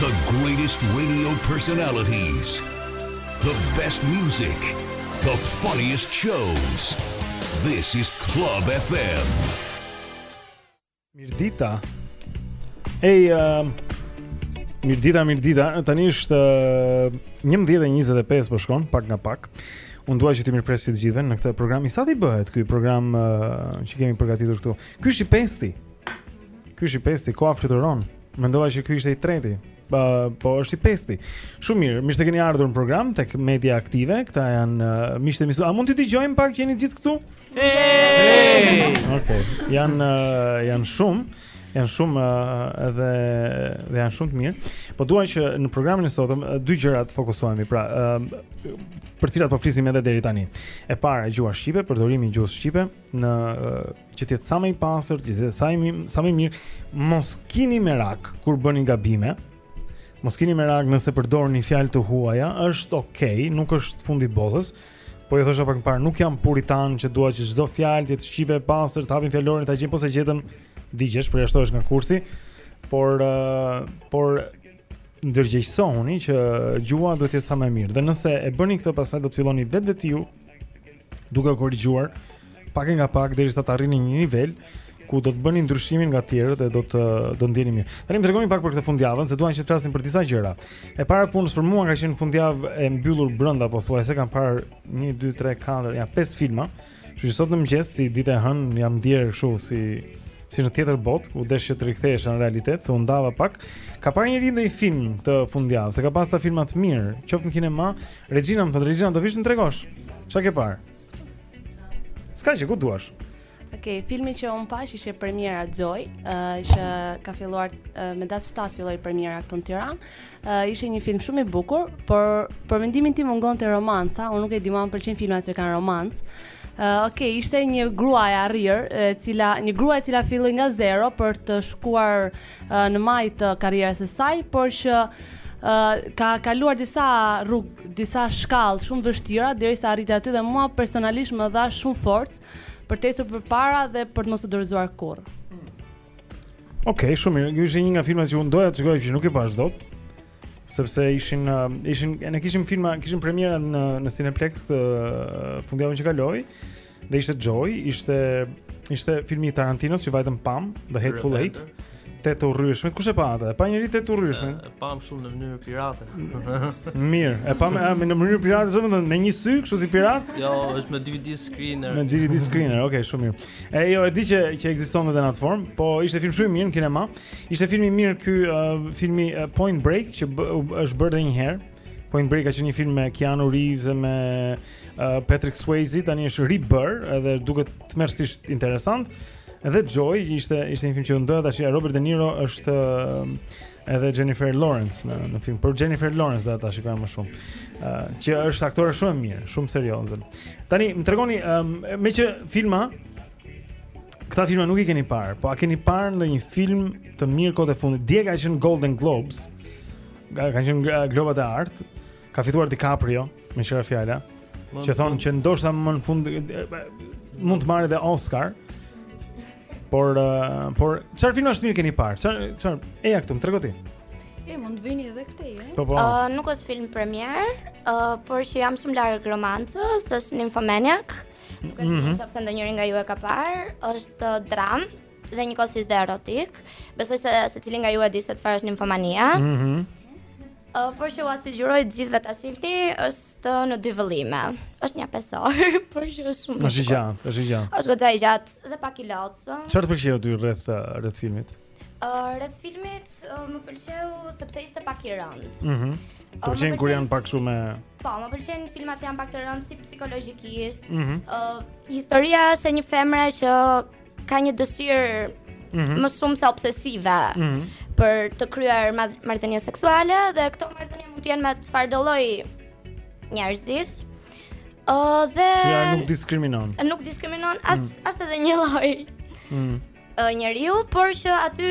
The greatest radio personalities The best music The funniest shows This is Club FM Mirdita Hey, uh, Mirdita, Mirdita, tani është uh, 11.25 për po shkon, pak nga pak Unë dua që t'i mirëpres të gjithë në këtë program I sa ti bëhet ky program uh, që kemi përgatitur këtu Ky është i pesti Ky është i pesti, koha fluturon. Mendova që ky ishte i treti. Po, po është i pesti. Shumë mirë. Mirë se keni ardhur në program tek Media Aktive. Këta janë uh, miqtë e mi sot. A mund t'i dëgjojmë pak jeni të gjithë këtu? Hey! Okej. Janë uh, janë shumë, janë shumë uh, edhe dhe janë shumë të mirë. Po dua që në programin e sotëm uh, dy gjëra të fokusohemi. Pra, uh, për cilat po flisim edhe deri tani. E para, gjuha shqipe, përdorimi i gjuhës shqipe, në që të jetë sa më i pastër, që të jetë sa më sa më mirë, mos kini merak kur bëni gabime. Mos kini merak nëse përdorni fjalë të huaja, është okay, nuk është fundi i botës. Po ju thosha pak më parë, nuk jam puritan që dua që çdo fjalë të jetë shqipe e pastër, të hapim fjalorin ta gjejmë po s'e gjetëm digjesh, përjashtohesh nga kursi. Por uh, por ndërgjegjësohuni që gjuha duhet të jetë sa më e mirë. Dhe nëse e bëni këtë, pastaj do të filloni vetvetiu duke u korrigjuar pak e nga pak derisa të arrini një nivel ku do të bëni ndryshimin nga të tjerët dhe do të do ndjeni mirë. Tani më tregoni pak për këtë fundjavën, se dua që të flasim për disa gjëra. E para punës për mua ka qenë fundjavë e mbyllur brenda pothuajse kam parë 1 2 3 4 ja 5 filma. Kështu që sot në mëngjes si ditë e hënë jam ndier kështu si si në tjetër botë, ku desh që të rikthehesh në realitet, se u ndava pak. Ka parë njeri ndonjë film këtë fundjavë, se ka pasur filma të mirë, qoftë në kinema, Regjina më thotë, Regjina, do vish të na tregosh? Ça ke parë? S'ka gjë, ku duash? Ok, filmi që unë pashë ishte premiera Joy, uh, që ka filluar uh, me datë 7 filloi premiera këtu në Tiranë. Uh, ishte një film shumë i bukur, por për mendimin tim mungonte romanca, unë nuk e di më pëlqejnë filmat që kanë romancë. Uh, ok, ishte një grua e arrirë, e cila një grua e cila filloi nga zero për të shkuar uh, në majë të karrierës së saj, por që ka kaluar disa rrugë, disa shkallë shumë të vështira derisa arriti aty dhe mua personalisht më dha shumë forcë për të ecur përpara dhe për të mos u dorëzuar kurrë. Okej, okay, shumë mirë. Ky ishte një nga filmat që unë doja të shikoja, që nuk e pashë dot. Sepse ishin ishin ne kishim filma, kishim premierën në në Cineplexx këtë fundjavën që kaloi. Ëh, Dhe ishte Joy, ishte ishte filmi i Tarantinos që vajtëm pamë, The Hateful Eight. Tetë të urryerit, kush e pa atë? Pa njeri Tetë të urryerit. E pamë shumë në mënyrë pirate. Mirë, e pamë në mënyrë pirate, shumë me një sy, kështu si pirat? Jo, është me DVD screener. Me DVD screener, ok, shumë mirë. E jo, e di që që ekziston edhe në atë formë, po ishte film shumë i mirë në kinema. Ishte film i mirë ky uh, filmi uh, Point Break që është bërë edhe një herë. Point Break ka qenë një film me Keanu Reeves dhe me Uh, Patrick Swayze tani është ribërë edhe duket tmerrësisht interesant. Edhe Joy ishte ishte një film që doja ta shoh Robert De Niro është uh, edhe Jennifer Lawrence në në film. Por Jennifer Lawrence do ta shikojmë më shumë. Ëh, uh, që është aktore shumë e mirë, shumë serioze. Tani më tregoni um, meqë filma këta filma nuk i keni parë, po a keni parë ndonjë film të mirë kohët e fundit? Dje ka qenë Golden Globes. Ka qenë Globet e Artë. Ka fituar DiCaprio, meqë ra fjala Që thonë që ndoshta më në fund Mund të marrë dhe Oscar Por, uh, por çfarë filmash të mirë keni parë? Çfarë, çfarë, eja këtu, më trego ti E, mund të vini edhe këtej, e? Po, po uh, Nuk është film premierë uh, Por që jam shumë larg romancës është Nymphomaniac Nuk e di nëse ndonjëri nga ju e ka parë është uh, dramë dhe njëkohësisht dhe erotik. Besoj se secili nga ju e di se çfarë është nimfomania. Ëh. Mm -hmm. Uh, por që ua sugjeroj të gjithëve ta shihni është në dy vëllime. Është një pesor, por që është shumë. Është i gjatë, është i gjatë. Është goxha i gjatë dhe pak i lodhshëm. Çfarë të pëlqeu ty rreth rreth filmit? Ëh, uh, rreth filmit uh, më pëlqeu sepse ishte pak i rëndë. Mhm. Mm Të pëlqen kur janë pak shumë Po, më pëlqen filmat që janë pak të rëndë si psikologjikisht. Ëh, mm -hmm. uh, historia është e një femre që ka një dëshirë mm -hmm. më shumë se obsesive mm -hmm. për të kryer marrëdhënie seksuale dhe këto marrëdhënie mund të jenë me çfarëdolloj njerëzish. Ë uh, dhe ja, nuk diskriminon. Nuk diskriminon as mm. as edhe një lloj. Mm. Uh, njeriu, por që aty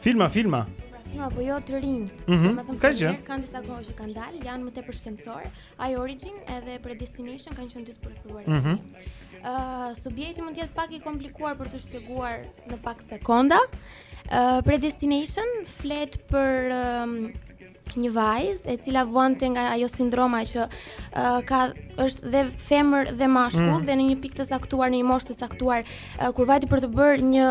Filma, filma. Pra, filma po jo të rinj. Mm -hmm. S'ka gjë. Kanë disa kohë që kanë dalë, janë më tepër shkencorë. I Origin edhe Predestination kanë qenë dy të preferuar. Mm -hmm. uh, subjekti mund të jetë pak i komplikuar për t'u shpjeguar në pak sekonda. Uh, predestination flet për um, një vajzë e cila vuante nga ajo sindroma që uh, ka është dhe femër dhe mashkull mm. dhe në një pikë të caktuar në një moshë të caktuar uh, kur vajti për të bërë një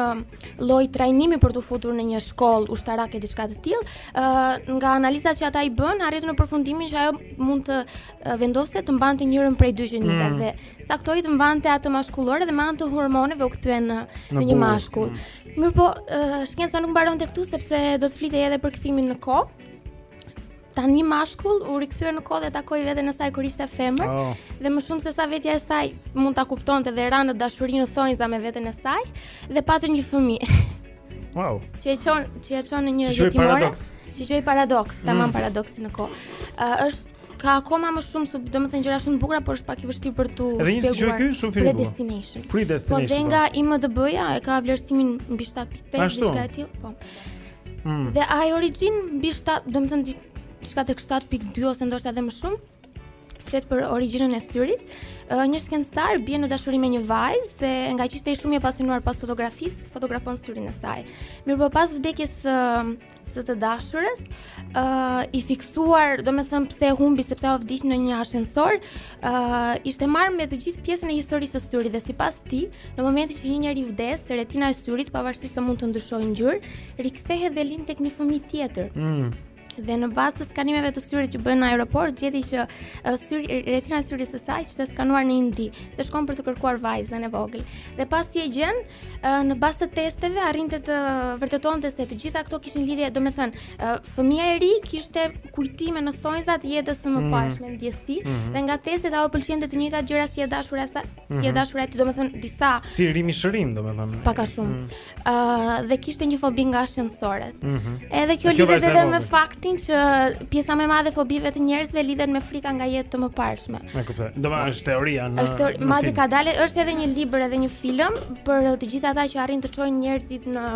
lloj trajnimi për t'u futur në një shkollë ushtarake diçka të tillë uh, nga analizat që ata i bënë arritën në përfundimin që ajo mund të uh, vendoste të mbante njërin prej dy gjinive mm. dhe caktoi të mbante atë mashkullore dhe me anë të hormoneve u kthye në, në, në një mashkull mm. Mirë po, uh, shkenca nuk mbaronte këtu, sepse do të flitej edhe për këthimin në ko. Ta një mashkull u rikthye në kohë dhe takoi veten e saj kur ishte femër. Oh. Dhe më shumë se sa vetja e saj mund ta kuptonte dhe ranë në dashuri në thonjëza me veten e saj. Dhe patën një fëmijë. Wow. Që e çon, që e çon në një jetimore. Që që e paradoks, ta mm. paradoksi në kohë. Uh, është Ka akoma më shumë, sub, do më thënë gjëra shumë të bukura, por është pak i vështirë për t'u shpjeguar. Edhe një si që kjo, shumë film Predestination. Predestination. Po, dhe po. nga IMDb-ja, e ka vlerësimin mbi 7.5, diçka e tillë, po. Mm. Dhe I Origins mbi 7, do më thënë, diçka te 7.2 ose ndoshta edhe më shumë, flet për origjinën e syrit. Uh, një shkencëtar bie në dashuri me një vajzë dhe nga që ishte shumë i apasionuar pas fotografisë, fotografon syrin e saj. Mirpo pas vdekjes së uh, së të dashurës, ë uh, i fiksuar, domethënë pse e humbi sepse u vdiq në një ashensor, ë uh, ishte marrë me të gjithë pjesën e historisë së syrit dhe sipas tij, në momentin që një njeri vdes, retina e syrit pavarësisht se mund të ndryshojë ngjyrë, rikthehet dhe lind tek një fëmijë tjetër. Mm dhe në bazë të skanimeve të syrit që bëjnë në aeroport, gjeti që uh, syri retina e syrit së saj ishte skanuar në Indi dhe shkon për të kërkuar vajzën e vogël. Dhe pasi e gjen, në bazë të testeve arrinte të vërtetonte se të gjitha këto kishin lidhje, do me thënë, fëmija e ri kishte kujtime në thonjza të jetës së mëparshme mm. ndjesi mm -hmm. dhe nga testet ajo pëlqente të njëjtat gjëra si e dashura saj, mm -hmm. si e mhm. dashura e tij, do me thënë, diçka si rimishërim, do me thënë. Pak a shumë. Mm -hmm. uh, dhe kishte një fobi nga ashensorët. Mm -hmm. Edhe kjo lidhet edhe me faktin që pjesa më e madhe e fobive të njerëzve lidhen me frika nga jetë të mëparshme. E kuptoj. Domethënë teoria në. Është teori, madje ka dalë është edhe një libër edhe një film për të gjithë ata që arrin të çojnë njerëzit në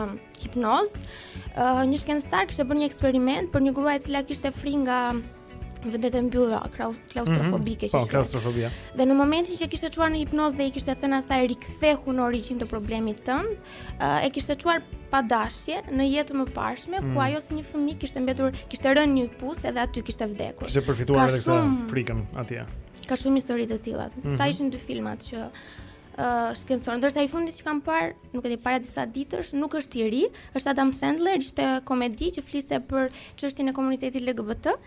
hipnozë. Uh, një shkencëtar kishte bërë një eksperiment për një grua e cila kishte frikë nga vendet e mbyllura, klaustrofobike mm -hmm. që. Po, klaustrofobia. Dhe në momentin që kishte çuar në hipnozë dhe i kishte thënë asaj rikthehu në origjinë të problemit tënd, uh, e kishte çuar pa dashje në jetë të mëparshme mm. ku ajo si një fëmijë kishte mbetur, kishte rënë në një pus edhe aty kishte vdekur. Kishte përfituar edhe këtë frikën atje. Ka shumë histori të tilla. Mm -hmm. Këta ishin dy filmat që uh, shkencorë. Ndërsa i fundit që kam parë, nuk e di para disa ditësh, nuk është i ri, është Adam Sandler, ishte komedi që fliste për çështjen e komunitetit LGBT. Mm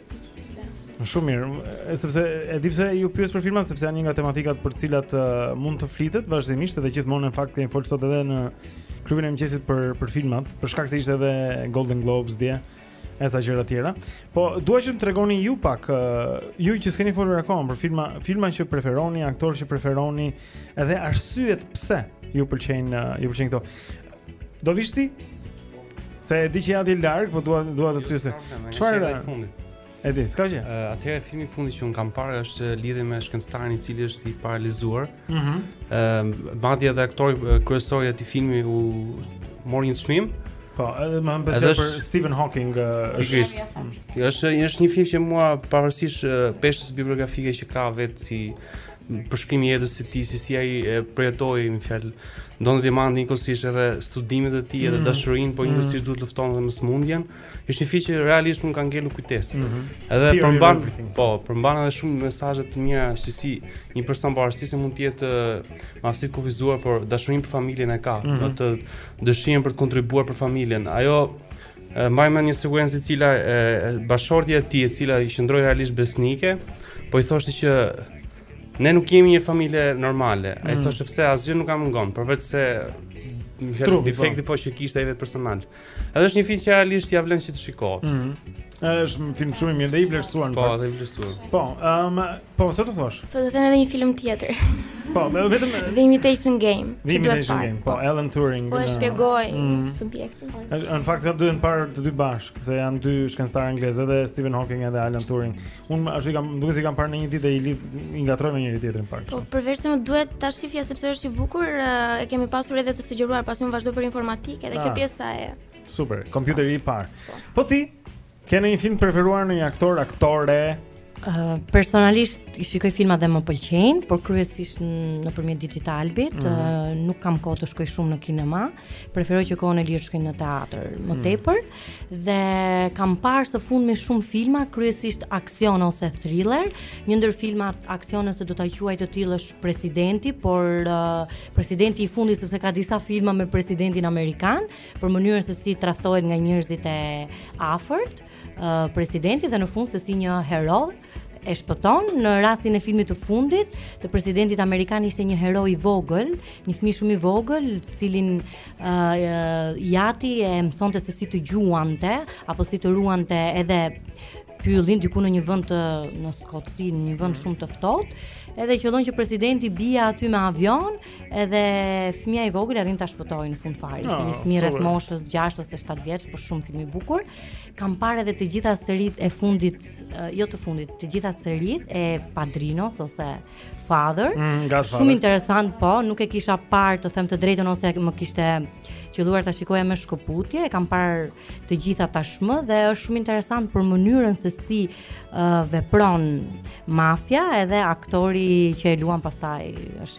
Shumë mirë, sepse e di pse ju pyes për filmat sepse janë një nga tematikat për të cilat uh, mund të flitet vazhdimisht edhe gjithmonë në fakt kemi folur sot edhe në klubin e mëngjesit për për filmat, për shkak se ishte edhe Golden Globes dje e ca gjëra të tjera. Po dua që të tregoni ju pak, uh, ju që s'keni folur akoma për filma, filma që preferoni, aktorë që preferoni, edhe arsyet pse ju pëlqejnë, uh, ju pëlqejnë këto. Do vish ti? Se e di që je ti larg, po dua, dua të pyes. Çfarë e fundit? E di, s'ka gjë? Uh, atëherë filmi i fundit që unë kam parë është në lidhje me shkencëtarin i cili është i paralizuar. Ëh. Mm uh, madje edhe aktori kryesor i atij filmi u mori një çmim. Po, edhe me emër është... Stephen Hawking uh, është është është një film që mua pavarësisht uh, peshës bibliografike që ka vetë si përshkrim i jetës së tij, si si ai e përjetoi në fjalë. Donte të mbante njëkohësisht edhe studimet e tij, edhe mm. dashurinë, por mm. njëkohësisht duhet të luftonte edhe me smundjen. Është një film që realisht më ka ngelur në kujtesë. Mm -hmm. Edhe përmban, po, përmban edhe shumë mesazhe të mira si si një person pavarësisht se mund të jetë me aftësi të kufizuara, por dashurinë për familjen e ka, mm -hmm. dhe dëshirën për të kontribuar për familjen. Ajo Mbaj mend një sekuencë e cila e bashkëshortja e tij, e cila i qëndroi realisht besnike, po i thoshte që ne nuk jemi një familje normale. Ai mm. thoshte pse asgjë nuk na mungon, përveç se një fjalë po. defekti po që kishte ai vetë personal. Edhe është një film që realisht ia vlen që të shikohet. Mm. Është një film shumë i mirë dhe i vlerësuar. Po, dhe i vlerësuar. Po, ëm um, Po, çfarë do thoshe? Po do të them edhe një film tjetër. Po, më vetëm The Imitation Game. The Imitation Game. Po, Alan Turing. Po e shpjego mm. subjektin. Në fakt ka duhen parë të dy bashkë, se janë dy shkencëtarë anglezë dhe Stephen Hawking edhe Alan Turing. Unë ashtu kam, duke qenë se i kam parë në një ditë i lidh i ngatroj me njëri tjetrin pak. Po, përveç se më duhej ta shifja sepse është i bukur, e kemi pasur edhe të sugjeruar, pasi unë vazhdoj për informatikë, edhe kjo ah. pjesa e. Super, kompjuteri i parë. Po. po ti Ke ndonjë film të preferuar, ndonjë aktor, aktore? Uh, personalisht i shikoj filma dhe më pëlqejnë, por kryesisht nëpërmjet Digitalbit, mm -hmm. uh, nuk kam kohë të shkoj shumë në kinema, preferoj që kohën e lirë të shkoj në teatër më mhm. tepër, mm -hmm. dhe kam parë së fundmi shumë filma, kryesisht aksion ose thriller, një ndër filmat aksion ose do ta quaj të tillë është presidenti, por uh, presidenti i fundit, sepse ka disa filma me presidentin Amerikan, për mënyrën se si tradhtohet nga njerëzit e afërt uh, presidenti dhe në fund se si një hero e shpëton në rastin e filmit të fundit të presidentit amerikan ishte një hero i vogël, një fëmijë shumë i vogël, të cilin uh, i jati e mësonte se si të gjuante apo si të ruante edhe pyllin diku në një vend të në Skoci, në një vend mhm. shumë të ftohtë. Edhe qëllon që presidenti bie aty me avion, Edhe fëmija i vogël arrin ta shpëtojë në fund fare, oh, si një fëmijë rreth moshës 6 ose 7 vjeç, por shumë film i bukur. Kam parë edhe të gjitha seritë e fundit, uh, jo të fundit, të gjitha seritë e Padrinos ose Father. Mm, shumë interesant, po, nuk e kisha parë të them të drejtën ose më kishte qëlluar ta shikoja me shkëputje, e kam parë të gjitha tashmë dhe është shumë interesant për mënyrën se si uh, vepron mafia edhe aktori që e luan pastaj është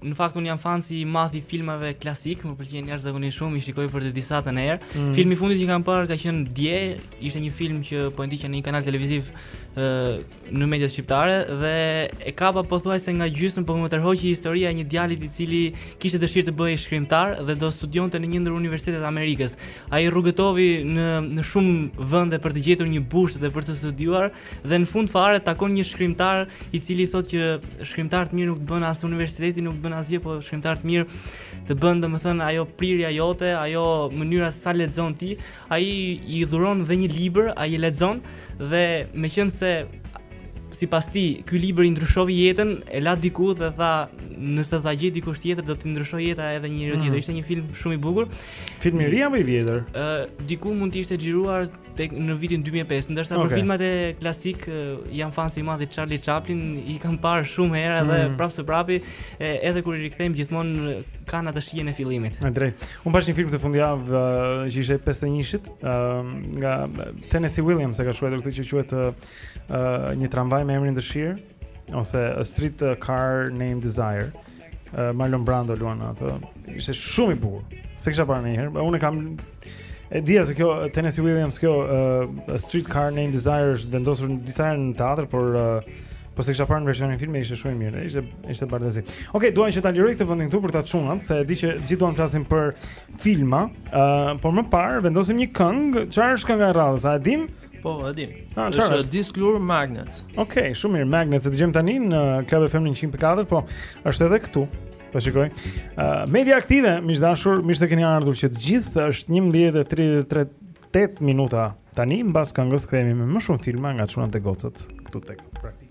Në fakt un jam fans i madh i filmave klasik, më pëlqejnë jashtëzakonisht shumë, i shikoj për të disatën herë. Mm. Filmi i fundit që kam parë ka qenë dje, ishte një film që po e ndiqja në një kanal televiziv ë në mediat shqiptare dhe e kapa pothuajse nga gjysmë, po më tërhoqi historia e një djalit i cili kishte dëshirë të bëhej shkrimtar dhe të studionte në një ndër universitetet e Amerikës. Ai rrugëtovi në në shumë vende për të gjetur një bursë dhe për të studiuar, Dhe në fund fare takon një shkrimtar i cili thotë që shkrimtar të mirë nuk të bën as universiteti nuk të bën asgjë, po shkrimtar të mirë të bën domethënë ajo prirja jote, ajo mënyra se sa lexon ti, ai i dhuron dhe një libër, ai e lexon dhe meqenëse sipas tij, ky libër i ndryshoi jetën, e la diku dhe tha, nëse e gjen dikush tjetër, do të ndryshojë jeta edhe një njeriu tjetër. Mm. Ishte një film shumë i bukur. Film i ri apo i vjetër? Uh, diku mund të ishte xhiruar tek në vitin 2005, ndërsa okay. për filmat klasikë jam fans i madh i Charlie Chaplin, i kam parë shumë herë edhe mm. prapë së prapi, edhe kur i rikthehem gjithmonë kanë atë shijen e fillimit. Drejt. Unë pash një film këtë fundjavë që ishte i 51-shit, nga Tennessee Williams e ka shkruar këtë që quhet një tramvaj me emrin Dëshirë. ose A Streetcar Named Desire. Uh, Marlon Brando luan aty. Ishte shumë i bukur. S'e kisha parë ndonjëherë, unë kam e dija se kjo Tennessee Williams kjo uh, A Streetcar Named Desire është vendosur në disa herë në teatr, por uh, Po s'e kisha parë në versionin filmi ishte shumë i mirë, ishte ishte bardhëzi. Okej, okay, dua që ta liroj këtë vendin këtu për këta çunat, se e di që gjithë duan të flasin për filma, ë, uh, por më parë vendosim një këngë, çfarë është kënga e radhës? A e dim? Po, e di. Ah, është uh, Disclosure Magnets. Okej, okay, shumë mirë. Magnets e dëgjojmë tani në Club FM 104, po është edhe këtu. Po shikoj. Uh, media aktive, miq të dashur, mirë se keni ardhur që të gjithë. Është 11:38 minuta. Tani mbas këngës kthehemi me më shumë filma nga çunat e gocat këtu tek praktikë.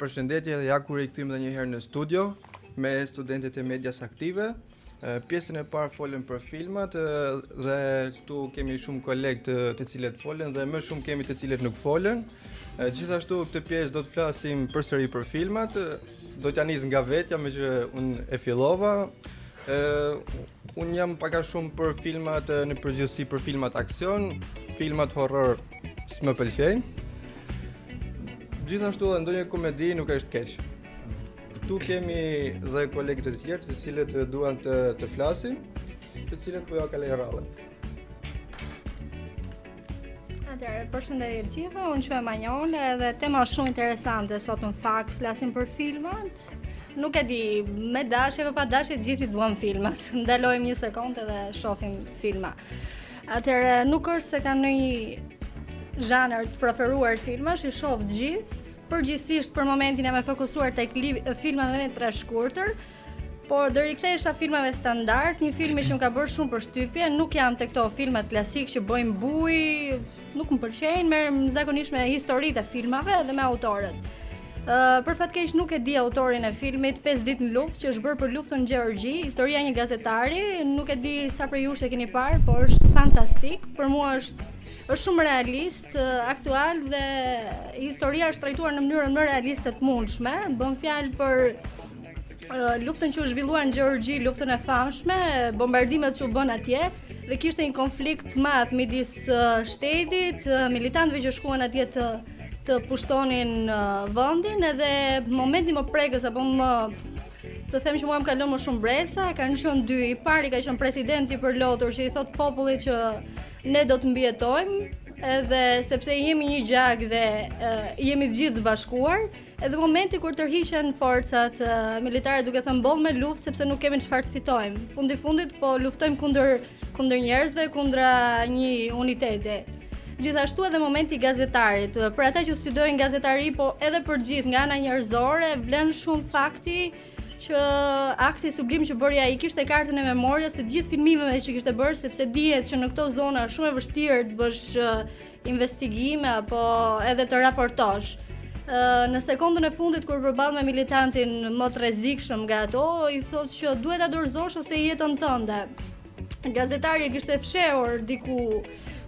Përshëndetje dhe ja ku rikthehemi edhe një herë në studio me studentët e medias aktive. Pjesën e parë folën për filmat dhe këtu kemi shumë kolegë të, të cilët folën dhe më shumë kemi të cilët nuk folën. Gjithashtu këtë pjesë do të flasim përsëri për filmat. Do t'ja nis nga vetja meqë unë e fillova. Ë Unë jam pak a shumë për filmat në përgjithësi për filmat aksion, filmat horror s'më pëlqejnë. Gjithashtu edhe ndonjë komedi nuk është keq. Këtu kemi dhe kolegë të tjerë, të cilët duan të të flasin, të cilët po ja kaloj radhën. Atëherë, përshëndetje të gjithëve. Unë quhem Manjola dhe tema është shumë interesante sot në fakt, flasim për filmat. Nuk e di, me dashje apo pa dashje të gjithë i duam filmat. Ndalojmë një sekondë dhe shohim filma. Atëherë, nuk është se kam ndonjë zhanër të preferuar filmash, i shoh të gjithë. Përgjithsisht për momentin jam e fokusuar tek filmat me metrazh të shkurtër. Por do rikthehesha filmave standard, një filmi që më ka bërë shumë përshtypje, nuk jam te këto filmat klasik që bëjnë buj, nuk më pëlqejnë, merrem zakonisht me historitë e filmave dhe me autorët. Ë uh, për fat keq nuk e di autorin e filmit 5 ditë në luftë që është bërë për luftën në Gjeorgji, historia e një gazetari, nuk e di sa prej jush e keni parë, por është fantastik. Për mua është është shumë realist, aktual dhe historia është trajtuar në mënyrën më realiste të mundshme. Bën fjalë për luftën që u zhvillua në Gjeorgji, luftën e famshme, bombardimet që u bënë atje dhe kishte një konflikt të madh midis shtetit, militantëve që shkuan atje të të pushtonin vendin edhe momenti më prekës apo më të them që mua më ka lënë më shumë mbresa, kanë qenë dy, i pari ka qenë presidenti përlotur që i thotë popullit që ne do të mbijetojmë, edhe sepse jemi një gjak dhe uh, jemi të gjithë të bashkuar, Edhe momenti kur tërhiqen forcat militare duke thënë boll me luftë sepse nuk kemi çfarë të fitojmë. Fundi fundit po luftojmë kundër kundër njerëzve, kundra një uniteti. Gjithashtu edhe momenti i gazetarit. Për ata që studiojnë gazetari, po edhe për gjithë nga ana njerëzore, vlen shumë fakti që akti sublim që bëri ai kishte kartën e memories të gjithë filmimeve që kishte bërë sepse dihet që në këto zona është shumë e vështirë të bësh investigime apo edhe të raportosh. Në sekondën e fundit kur përballet me militantin më të rrezikshëm nga ato, i thotë që duhet ta dorëzosh ose jetën tënde. Gazetari e kishte fshehur diku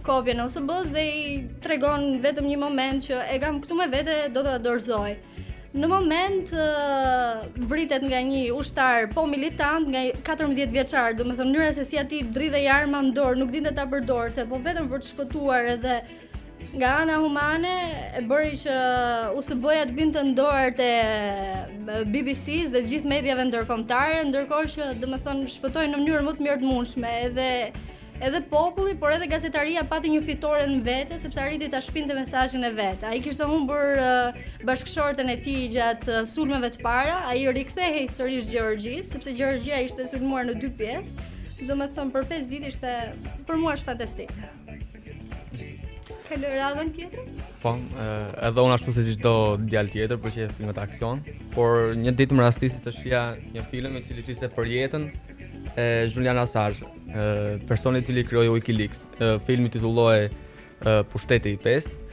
kopjen e USB-s dhe i tregon vetëm një moment që e kam këtu me vete, do ta dorëzoj. Në moment vritet nga një ushtar po militant, një 14 vjeçar, domethënë mënyra se si atij dridhej arma në dorë, nuk dinte ta përdorte, po vetëm për të shpëtuar edhe nga ana humane, e bëri që USB-ja të binte në dorë të BBC-së dhe gjithë mediave ndërkombëtare, ndërkohë që domethënë shpëtoi në mënyrën më të mirë të mundshme, edhe Edhe populli, por edhe gazetaria pati një fitore në vete, sepse arriti ta shpinte mesazhin e vet. Ai kishte humbur uh, bashkëshorten e tij gjatë uh, sulmeve të para, ai rikthehej sërish Gjeorgjisë, sepse Gjeorgjia ishte sulmuar në dy pjesë. Domethënë për 5 ditë ishte për mua është fantastik. Ka radhën tjetër? Po, edhe unë ashtu si çdo djalë tjetër pëlqej filmat aksion, por një ditë më rastisi të shihja një film i cili fliste për jetën e Julian Assange. personi i cili krijoi WikiLeaks, filmi titullohej Pushteti i pestë.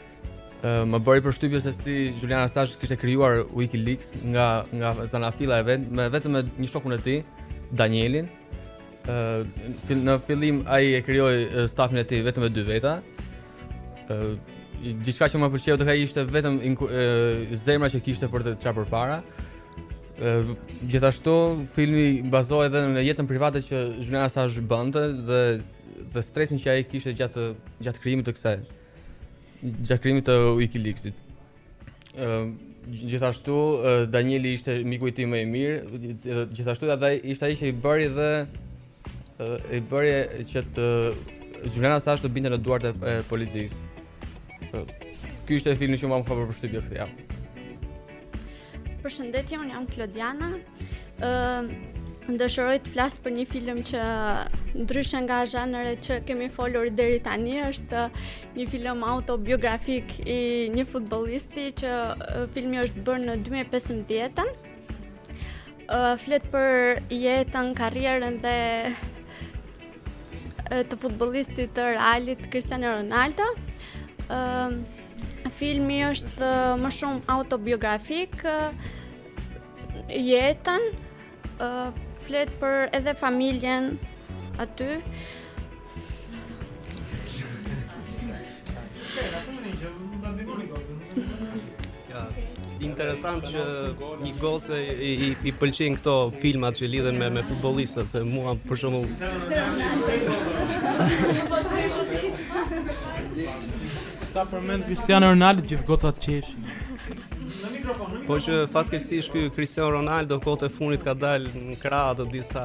Më bëri përshtypje se si Julian Assange kishte krijuar WikiLeaks nga nga zanafilla e vet, me vetëm me një shokun e tij, Danielin. Ë në fillim ai e krijoi stafin e tij vetëm me dy veta. Ë gjithçka që më pëlqeu tek ai ishte vetëm zemra që kishte për të çarë përpara. Gjithashtu, filmi bazohet edhe në jetën private që Julian Assange bënte dhe dhe stresin që ai kishte gjatë gjatë krijimit të kësaj gjatë krijimit të WikiLeaks-it. Ëm gjithashtu Danieli ishte miku i tij më i mirë, gjithashtu edhe ishte ai që i bëri dhe I bëri që të Julian Assange të binte në duart e policisë. Ky ishte filmi që më ka bërë përshtypje këtë javë. Përshëndetje, unë jam Klodiana. Ë Më dëshiroj të flas për një film që ndryshe nga zhanret që kemi folur deri tani, është një film autobiografik i një futbolisti që filmi është bërë në 2015-ën. Flet për jetën, karrierën dhe të futbollistit të Realit Cristiano Ronaldo. Ëm filmi është më shumë autobiografik jetën flet për edhe familjen aty interesant që një goce i, i, i pëlqen këto filmat që lidhen me me futbollistët se mua për shembull Sa përmend Cristiano Ronaldo gjithë gocat qesh. Po që fatkeqësisht ky Cristiano Ronaldo kohët e fundit ka dalë në krah të disa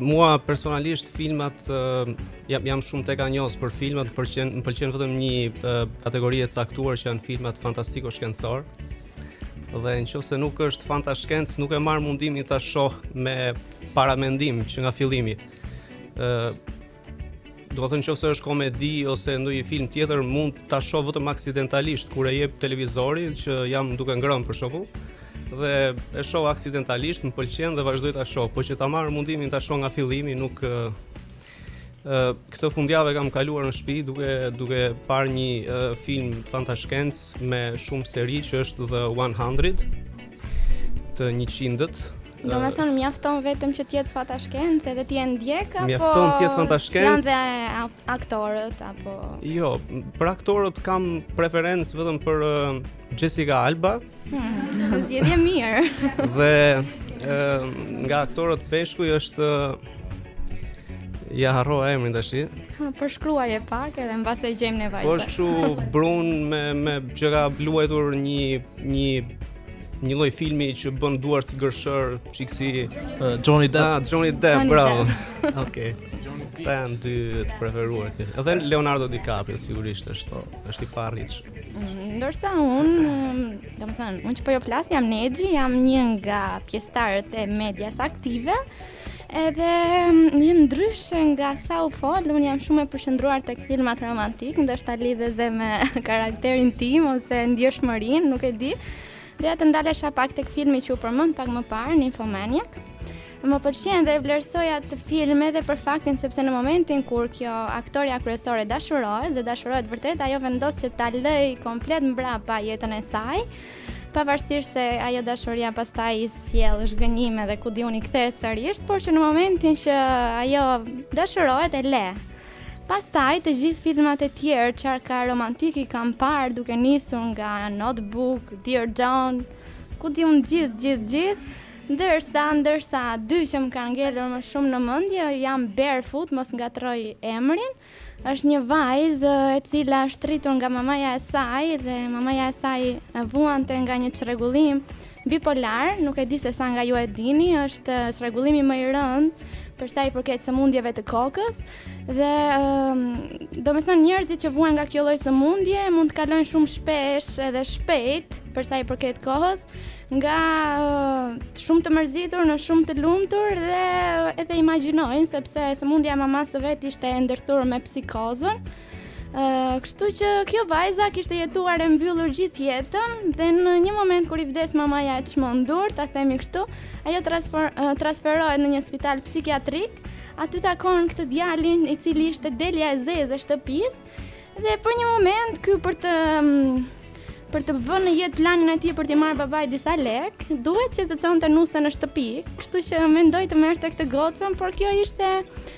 Mua personalisht filmat uh, jam jam shumë tekanjoz për filmat, pëlqen më pëlqen vetëm një uh, kategori e caktuar që janë filmat fantastiko-shkencorë. Dhe në qofë se nuk është fantashkencë, nuk e marr mundimin ta shoh me paramendim që nga fillimi. Uh, Domethënë nëse është komedi ose ndonjë film tjetër mund ta shoh vetëm aksidentalisht kur e jep televizori që jam duke ngrënë për shembull dhe e shoh aksidentalisht, më pëlqen dhe vazhdoj ta shoh, por që ta marr mundimin ta shoh nga fillimi nuk ë këtë fundjavë e kam kaluar në shtëpi duke duke parë një e, film fantashkencë me shumë seri që është The 100 të 100-t Domethënë, mjafton vetëm që të jetë fantashkencë edhe ti e ndjek, apo... Mjafton të jetë fantashkencë... Janë dhe aktorët, apo... Jo, për aktorët kam preferencë vetëm për uh, Jessica Alba. Hmm, zgjedhje e mirë. dhe uh, nga aktorët meshkuj është... Uh, Ia harrova emrin tash. Përshkruaje pak edhe mbase gjejmë nevojë. Po është kështu brun me me që ka luajtur një një një lloj filmi që bën duart si gërshër, çik si Johnny Depp. Ah, Johnny Depp, bravo. Okej. Këta janë dy të preferuar. Edhe Leonardo DiCaprio sigurisht është po, është i paarritshëm. Mm, ndërsa un, domethënë, un që po jo flas jam Nexhi, jam një nga pjesëtarët e medias aktive. Edhe një ndryshe nga sa u fol, unë jam shumë e përqendruar tek filmat romantik, ndoshta lidhet edhe me karakterin tim ose ndjeshmërinë, nuk e di. Dhe do të ndalesha pak tek filmi që u përmend pak më parë, Nymphomaniac. Më pëlqen dhe e vlerësoj atë film edhe për faktin sepse në momentin kur kjo aktorja kryesore dashurohet dhe dashurohet vërtet, ajo vendos që ta lëj komplet mbrapa jetën e saj, Pavarësisht se ajo dashuria pastaj i sjell zhgënjime dhe ku di unë i kthehet sërish, por që në momentin që ajo dashurohet e le. Pastaj të gjithë filmat e tjerë çfarë ka romantik i kam parë duke nisur nga Notebook, Dear John, ku di unë gjithë gjithë gjithë Ndërsa, ndërsa, dy që më kanë ngelur më shumë në mëndje, janë Barefoot, mos ngatërroj emrin, Është një vajzë e cila është rritur nga mamaja e saj dhe mamaja e saj vuante nga një çrregullim bipolar, nuk e di se sa nga ju e dini, është çrregullimi më i rëndë për sa i përket sëmundjeve të kokës dhe um, domethënë njerëzit që vuajnë nga kjo lloj sëmundje mund të kalojnë shumë shpesh edhe shpejt për sa i përket kohës Nga shumë të mërzitur në shumë të lumtur dhe edhe imagjinojnë sepse sëmundja e mamasë së vet ishte e ndërthurur me psikozën. Uh, kështu që kjo vajza kishte jetuar e mbyllur gjithë jetën dhe në një moment kur i vdes mamaja e çmendur, ta themi kështu, ajo transfer, uh, transferohet në një spital psikiatrik. Aty takon këtë djalin i cili ishte delja e zezë e shtëpisë Dhe për një moment ky për të mm, për të vënë në jetë planin e tij për t'i marrë babait disa lekë, duhet që të çonte nusen në shtëpi. Kështu që mendoi të merrte këtë gocën, por kjo ishte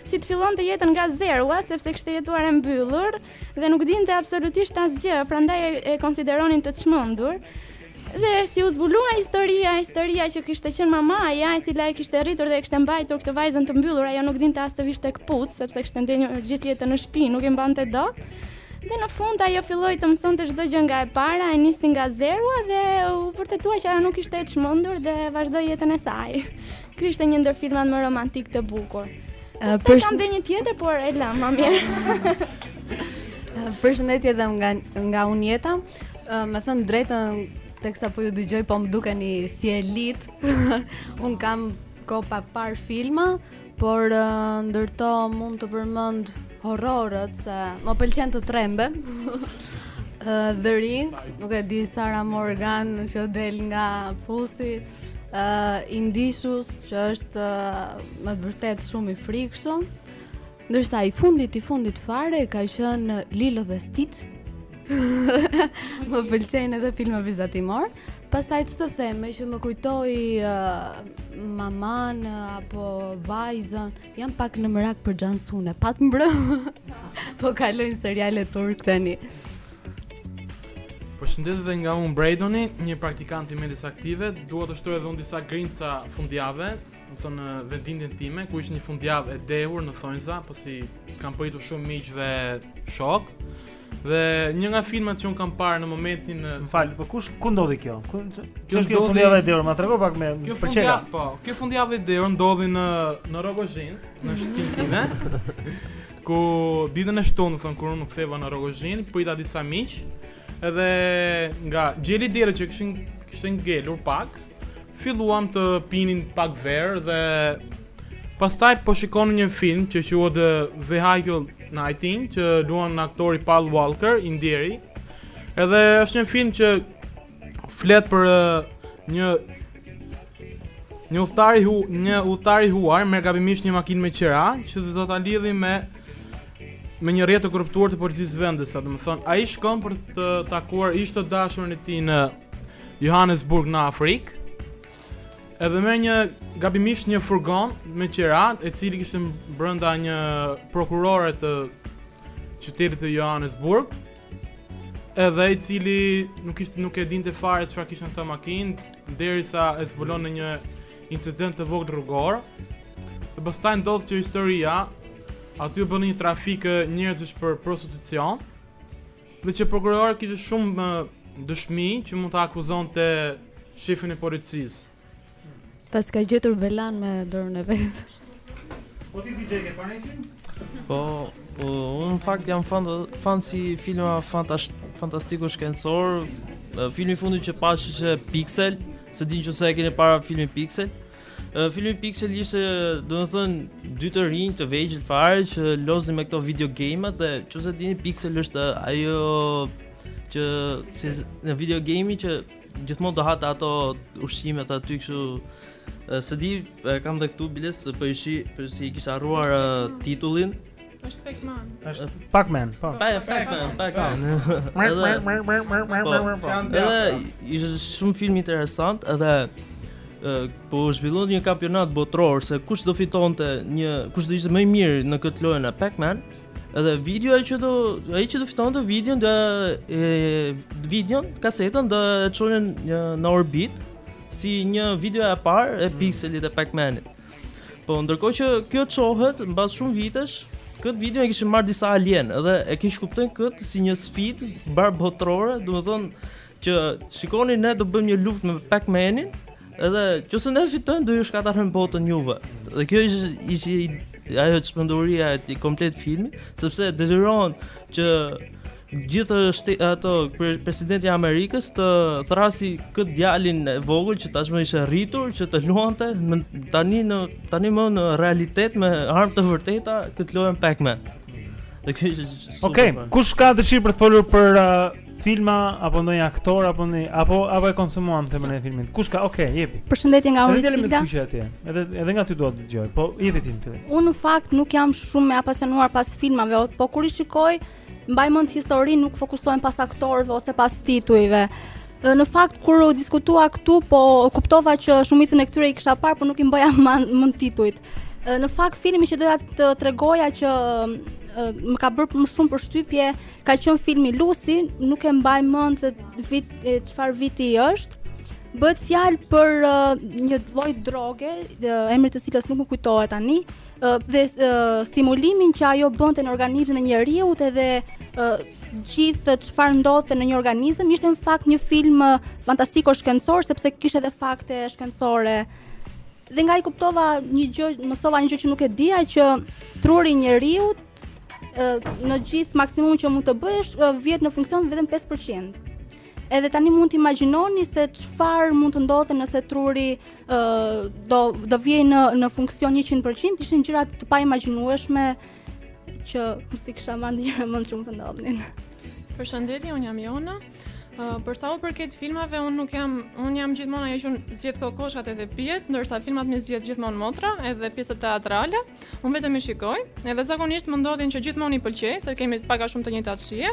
si të fillonte jetën nga zero, sepse kishte jetuar e mbyllur dhe nuk dinte absolutisht asgjë, prandaj e, e konsideronin të çmendur. Dhe si u zbulua historia, historia që kishte qenë mamaja, e cila e kishte rritur dhe e kishte mbajtur këtë vajzën të mbyllur, ajo nuk dinte as të vishte këpucë, sepse kishte ndenjë gjithë jetën në shtëpi, nuk i mbante dot. Dhe në fund ajo filloi të mësonte çdo gjë nga e para, e nisi nga zeroja dhe u vërtetua që ajo nuk ishte e çmendur dhe vazhdoi jetën e saj. Ky ishte një ndër filmat më romantik të bukur. Uh, për... kam dhe një tjetër, por e lëmë, më mirë. Përshëndetje dhe nga nga unë Jeta. Uh, me thënë të drejtën, teksa po ju dëgjoj po më dukeni si elitë. Unë kam kohë pa parë filma, por uh, ndër to mund të përmend horrorët se më pëlqen të trembem. uh, The Ring, nuk e di Samara Morgan që del nga pusi. Uh, Insidious që është uh, me të vërtetë shumë i frikshëm. Ndërsa i fundit i fundit fare ka qenë Lilo dhe Stitch. më pëlqejnë edhe filma vizatimorë. Pastaj ç'të them, që më kujtoj uh, mamanë uh, apo vajzën, jam pak në merak për Xhansunë e patë mbrëmë. po kalojnë seriale turke tani. Përshëndetje dhe nga unë Brejdoni, një praktikant i Medias Aktive, dua të shtroj edhe unë disa grimca fundjave, domethënë, vendlindjen time, ku ishte një fundjavë e dehur në thonjza, pasi kam pritur shumë miq dhe shokë. Dhe një nga filmat që unë kam parë në momentin në... Më fal, po kush, ku ndodhi kjo? Ku, që, kjo është kjo fundjavë e dehur, ma trego pak se kjo më pëlqen. Po, kjo fundjavë e dehur ndodhi në, në Rrogozhinë, në shpinë time, ku ditën e shtunë, domethënë, kur unë u ktheva në Rrogozhinë, prita disa miq, edhe nga gjeli i detit që kishin, kishin ngelur pak, Filluam të pinim pak verë dhe pastaj po shikonim një film që quhet Vehicle 19 që luan aktori Paul Walker i ndjeri. Edhe është një film që flet për një një udhëtar i një udhëtar i huaj merr gabimisht një makinë me qera që do ta lidhi me me një rrjet të korruptuar të policisë vendese, domethënë ai shkon për të takuar ish të dashurën e tij në Johannesburg në Afrikë. Edhe merr një gabimisht një furgon me qera, i cili kishte brenda një prokurore të qytetit të Johannesburg. Edhe i cili nuk ishte nuk e dinte fare çfarë kishte në atë makinë, derisa e zbulon në një incident të vogël rrugor. Dhe pastaj ndodh që historia aty bëhet një trafik njerëzish për prostitucion. Dhe që prokurorja kishte shumë dëshmi që mund të akuzonte shefin e policisë. Paska gjetur belanë me dorën e vet. Po ti DJ ke parë një film? Po, po unë në fakt jam fan fans i filmave fantas fantastiko-shkencorë. Filmi i fundit që pashë ishte Pixel, s'e di në qoftë se e keni parë filmin Pixel. Filmi Pixel ishte, domethënë, dy të rinj të vegjël fare që loznin me këto video game-at dhe në qoftë se dini Pixel është ajo që si në video game që gjithmonë do hajë ato ushqimet aty kështu s'e di kam dhe këtu biles se për si po për se po i kisha harruar titullin Është Pac-Man. Është Pac-Man, po. Pac-Man, Pac-Man. Edhe ishte shumë film interesant, edhe po zhvillonin një kampionat botëror se kush do fitonte një kush do ishte më i mirë në këtë lojë në Pac-Man. Edhe videoja që do ai që do fitonte videon do e videon kasetën do e çonin në orbitë si një video e parë e pikselit e Pac-Manit. Po, ndërkohë që kjo çohet mbas shumë vitesh, këtë videon e kishin marrë disa alienë dhe e kishin kuptuar këtë si një sfidë mbarëbotërore, domethënë që shikoni ne do bëjmë një luftë me Pac-Manin, edhe nëse ne fitojmë do ju shkatërrojmë botën juve. Dhe kjo ishte ishte ajo çmenduria e tij komplet filmit, sepse detyrohen që Gjithë shte, ato presidenti i Amerikës të thërrasë kët djalin e vogël që tashmë ishte rritur që të luante në, tani në tani më në realitet me armë të vërteta kët lojën Pac-Man. Dhe kjo është Okej, okay, po. kush ka dëshirë për të folur për uh, filma apo ndonjë aktor apo ndonjë apo apo e konsumuan themën e filmit. Kush ka? Okej, okay, jepi. Përshëndetje nga Ulrika. Edhe me kuqe atje. Edhe edhe nga ty dua të dëgjoj. Po jepi ti fillim. Unë në fakt nuk jam shumë e apasionuar pas filmave, po kur i shikoj Mbaj mend historinë, nuk fokusohem pas aktorëve ose pas titujve. Në fakt kur u diskutua këtu, po kuptova që shumicën e këtyre i kisha parë, por nuk i mbaja mend titujt. Në fakt filmi që doja të tregoja që më ka bërë më shumë përshtypje ka qenë filmi Lucy, nuk e mbaj mend se vit çfarë viti është. Bëhet fjalë për uh, një lloj droge, emri i të cilës nuk më kujtohet tani, dhe stimulimin që ajo bënte në organizmin e njeriut edhe gjithë çfarë ndodhte në një organizëm ishte në fakt një film fantastiko shkencor sepse kishte edhe fakte shkencore dhe nga ai kuptova një gjë mësova një gjë që nuk e dija që truri i njeriut në gjithë maksimumin që mund të bësh vihet në funksion vetëm 5%. Edhe tani mund të imagjinoni se çfarë mund të ndodhte nëse truri ë do do vihej në në funksion 100%, ishin gjëra të paimagjinueshme që s'i kisha marrë ndonjëherë me mend se mund të ndodhnin. Përshëndetje, unë jam Jona. Uh, për sa u përket filmave, unë nuk jam, unë jam gjithmonë ajo që zgjedh kokoshkat edhe pijet, ndërsa filmat më zgjedh gjithmonë motra, edhe pjesët teatrale. Unë vetëm i shikoj, edhe zakonisht më ndodhin që gjithmonë i pëlqej, se kemi pak a shumë të njëjtat shije.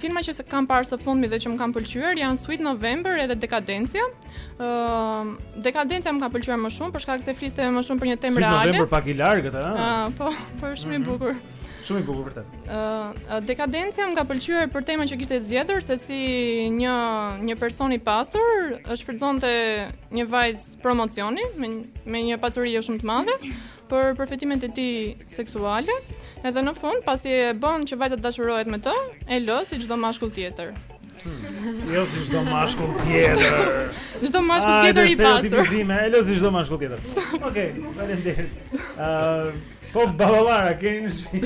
Filmat që kam parë së fundmi dhe që më kanë pëlqyer janë Sweet November edhe Dekadencia. Ë Dekadencia më ka pëlqyer më shumë për shkak se fliste më shumë për një temë reale. Sweet November pak i largët, a? Ë, po, po është shumë i mhm. bukur. Shumë i bukur vërtet. Ë Dekadencia më ka pëlqyer për temën që kishte zgjedhur se si një një person i pasur shfrytëzonte një vajzë promocioni me një pasuri jo shumë të madhe për përfitimet e tij seksuale, edhe në fund pasi e bën që vajza të dashurohet me të, e lë si çdo mashkull tjetër. Hmm. Jo si çdo mashkull tjetër. Çdo mashkull tjetër i pasur. Ai është e lë si çdo mashkull tjetër. Okej, faleminderit. Ëh, Po baballara keni në shtëpi.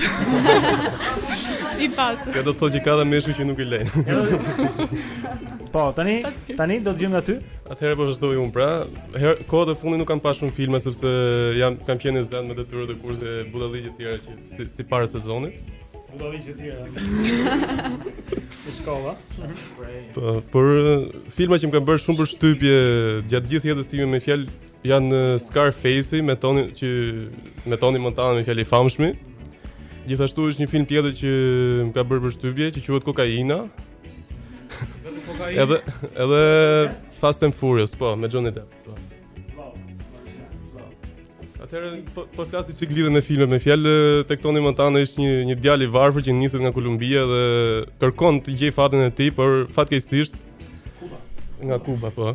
I pas. Kjo do të thotë që ka dhe meshkuj që nuk i lejnë. Po, tani, tani do të gjejmë nga ty. Atëherë po vazhdoj unë pra. Her, kohët e fundit nuk kam pasur shumë filma sepse jam kam qenë e zënë me detyra dhe kurse budalliqe të tjera që si, si para sezonit. Budalliqe të tjera. Në shkolla. Po, por filma që më kanë bërë shumë përshtypje gjatë gjithë jetës time me fjalë Janë Scarface me Tony që me Tony Montana me fjalë famshmi. Gjithashtu është një film tjetër që më ka bërë përshtypje që quhet Kokaina. Edhe edhe Fast and Furious, po, me Johnny Depp. Po. Atëherë po po flas i çik lidhur me filmat me fjalë tek Tony Montana është një një djalë i varfër që niset nga Kolumbia dhe kërkon të gjej fatin e tij, por fatkeqësisht nga Kuba po.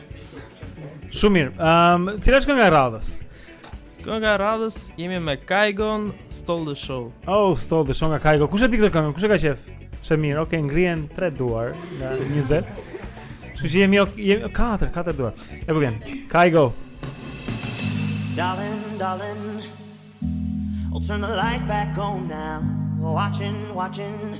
Shumë mirë. Ehm, um, cila është kënga e radhës? Kënga e radhës jemi me Kygon Stole the Show. Oh, Stole the Show nga Kygo. Kush e di këtë këngë? Kush e ka qef? Është mirë. Okej, okay, ngrihen 3 duar nga 20. Kështu që jemi jemi 4, 4 duar. E po vjen. Kygo. Darling, darling. I'll turn the lights back on now. Watching, watching.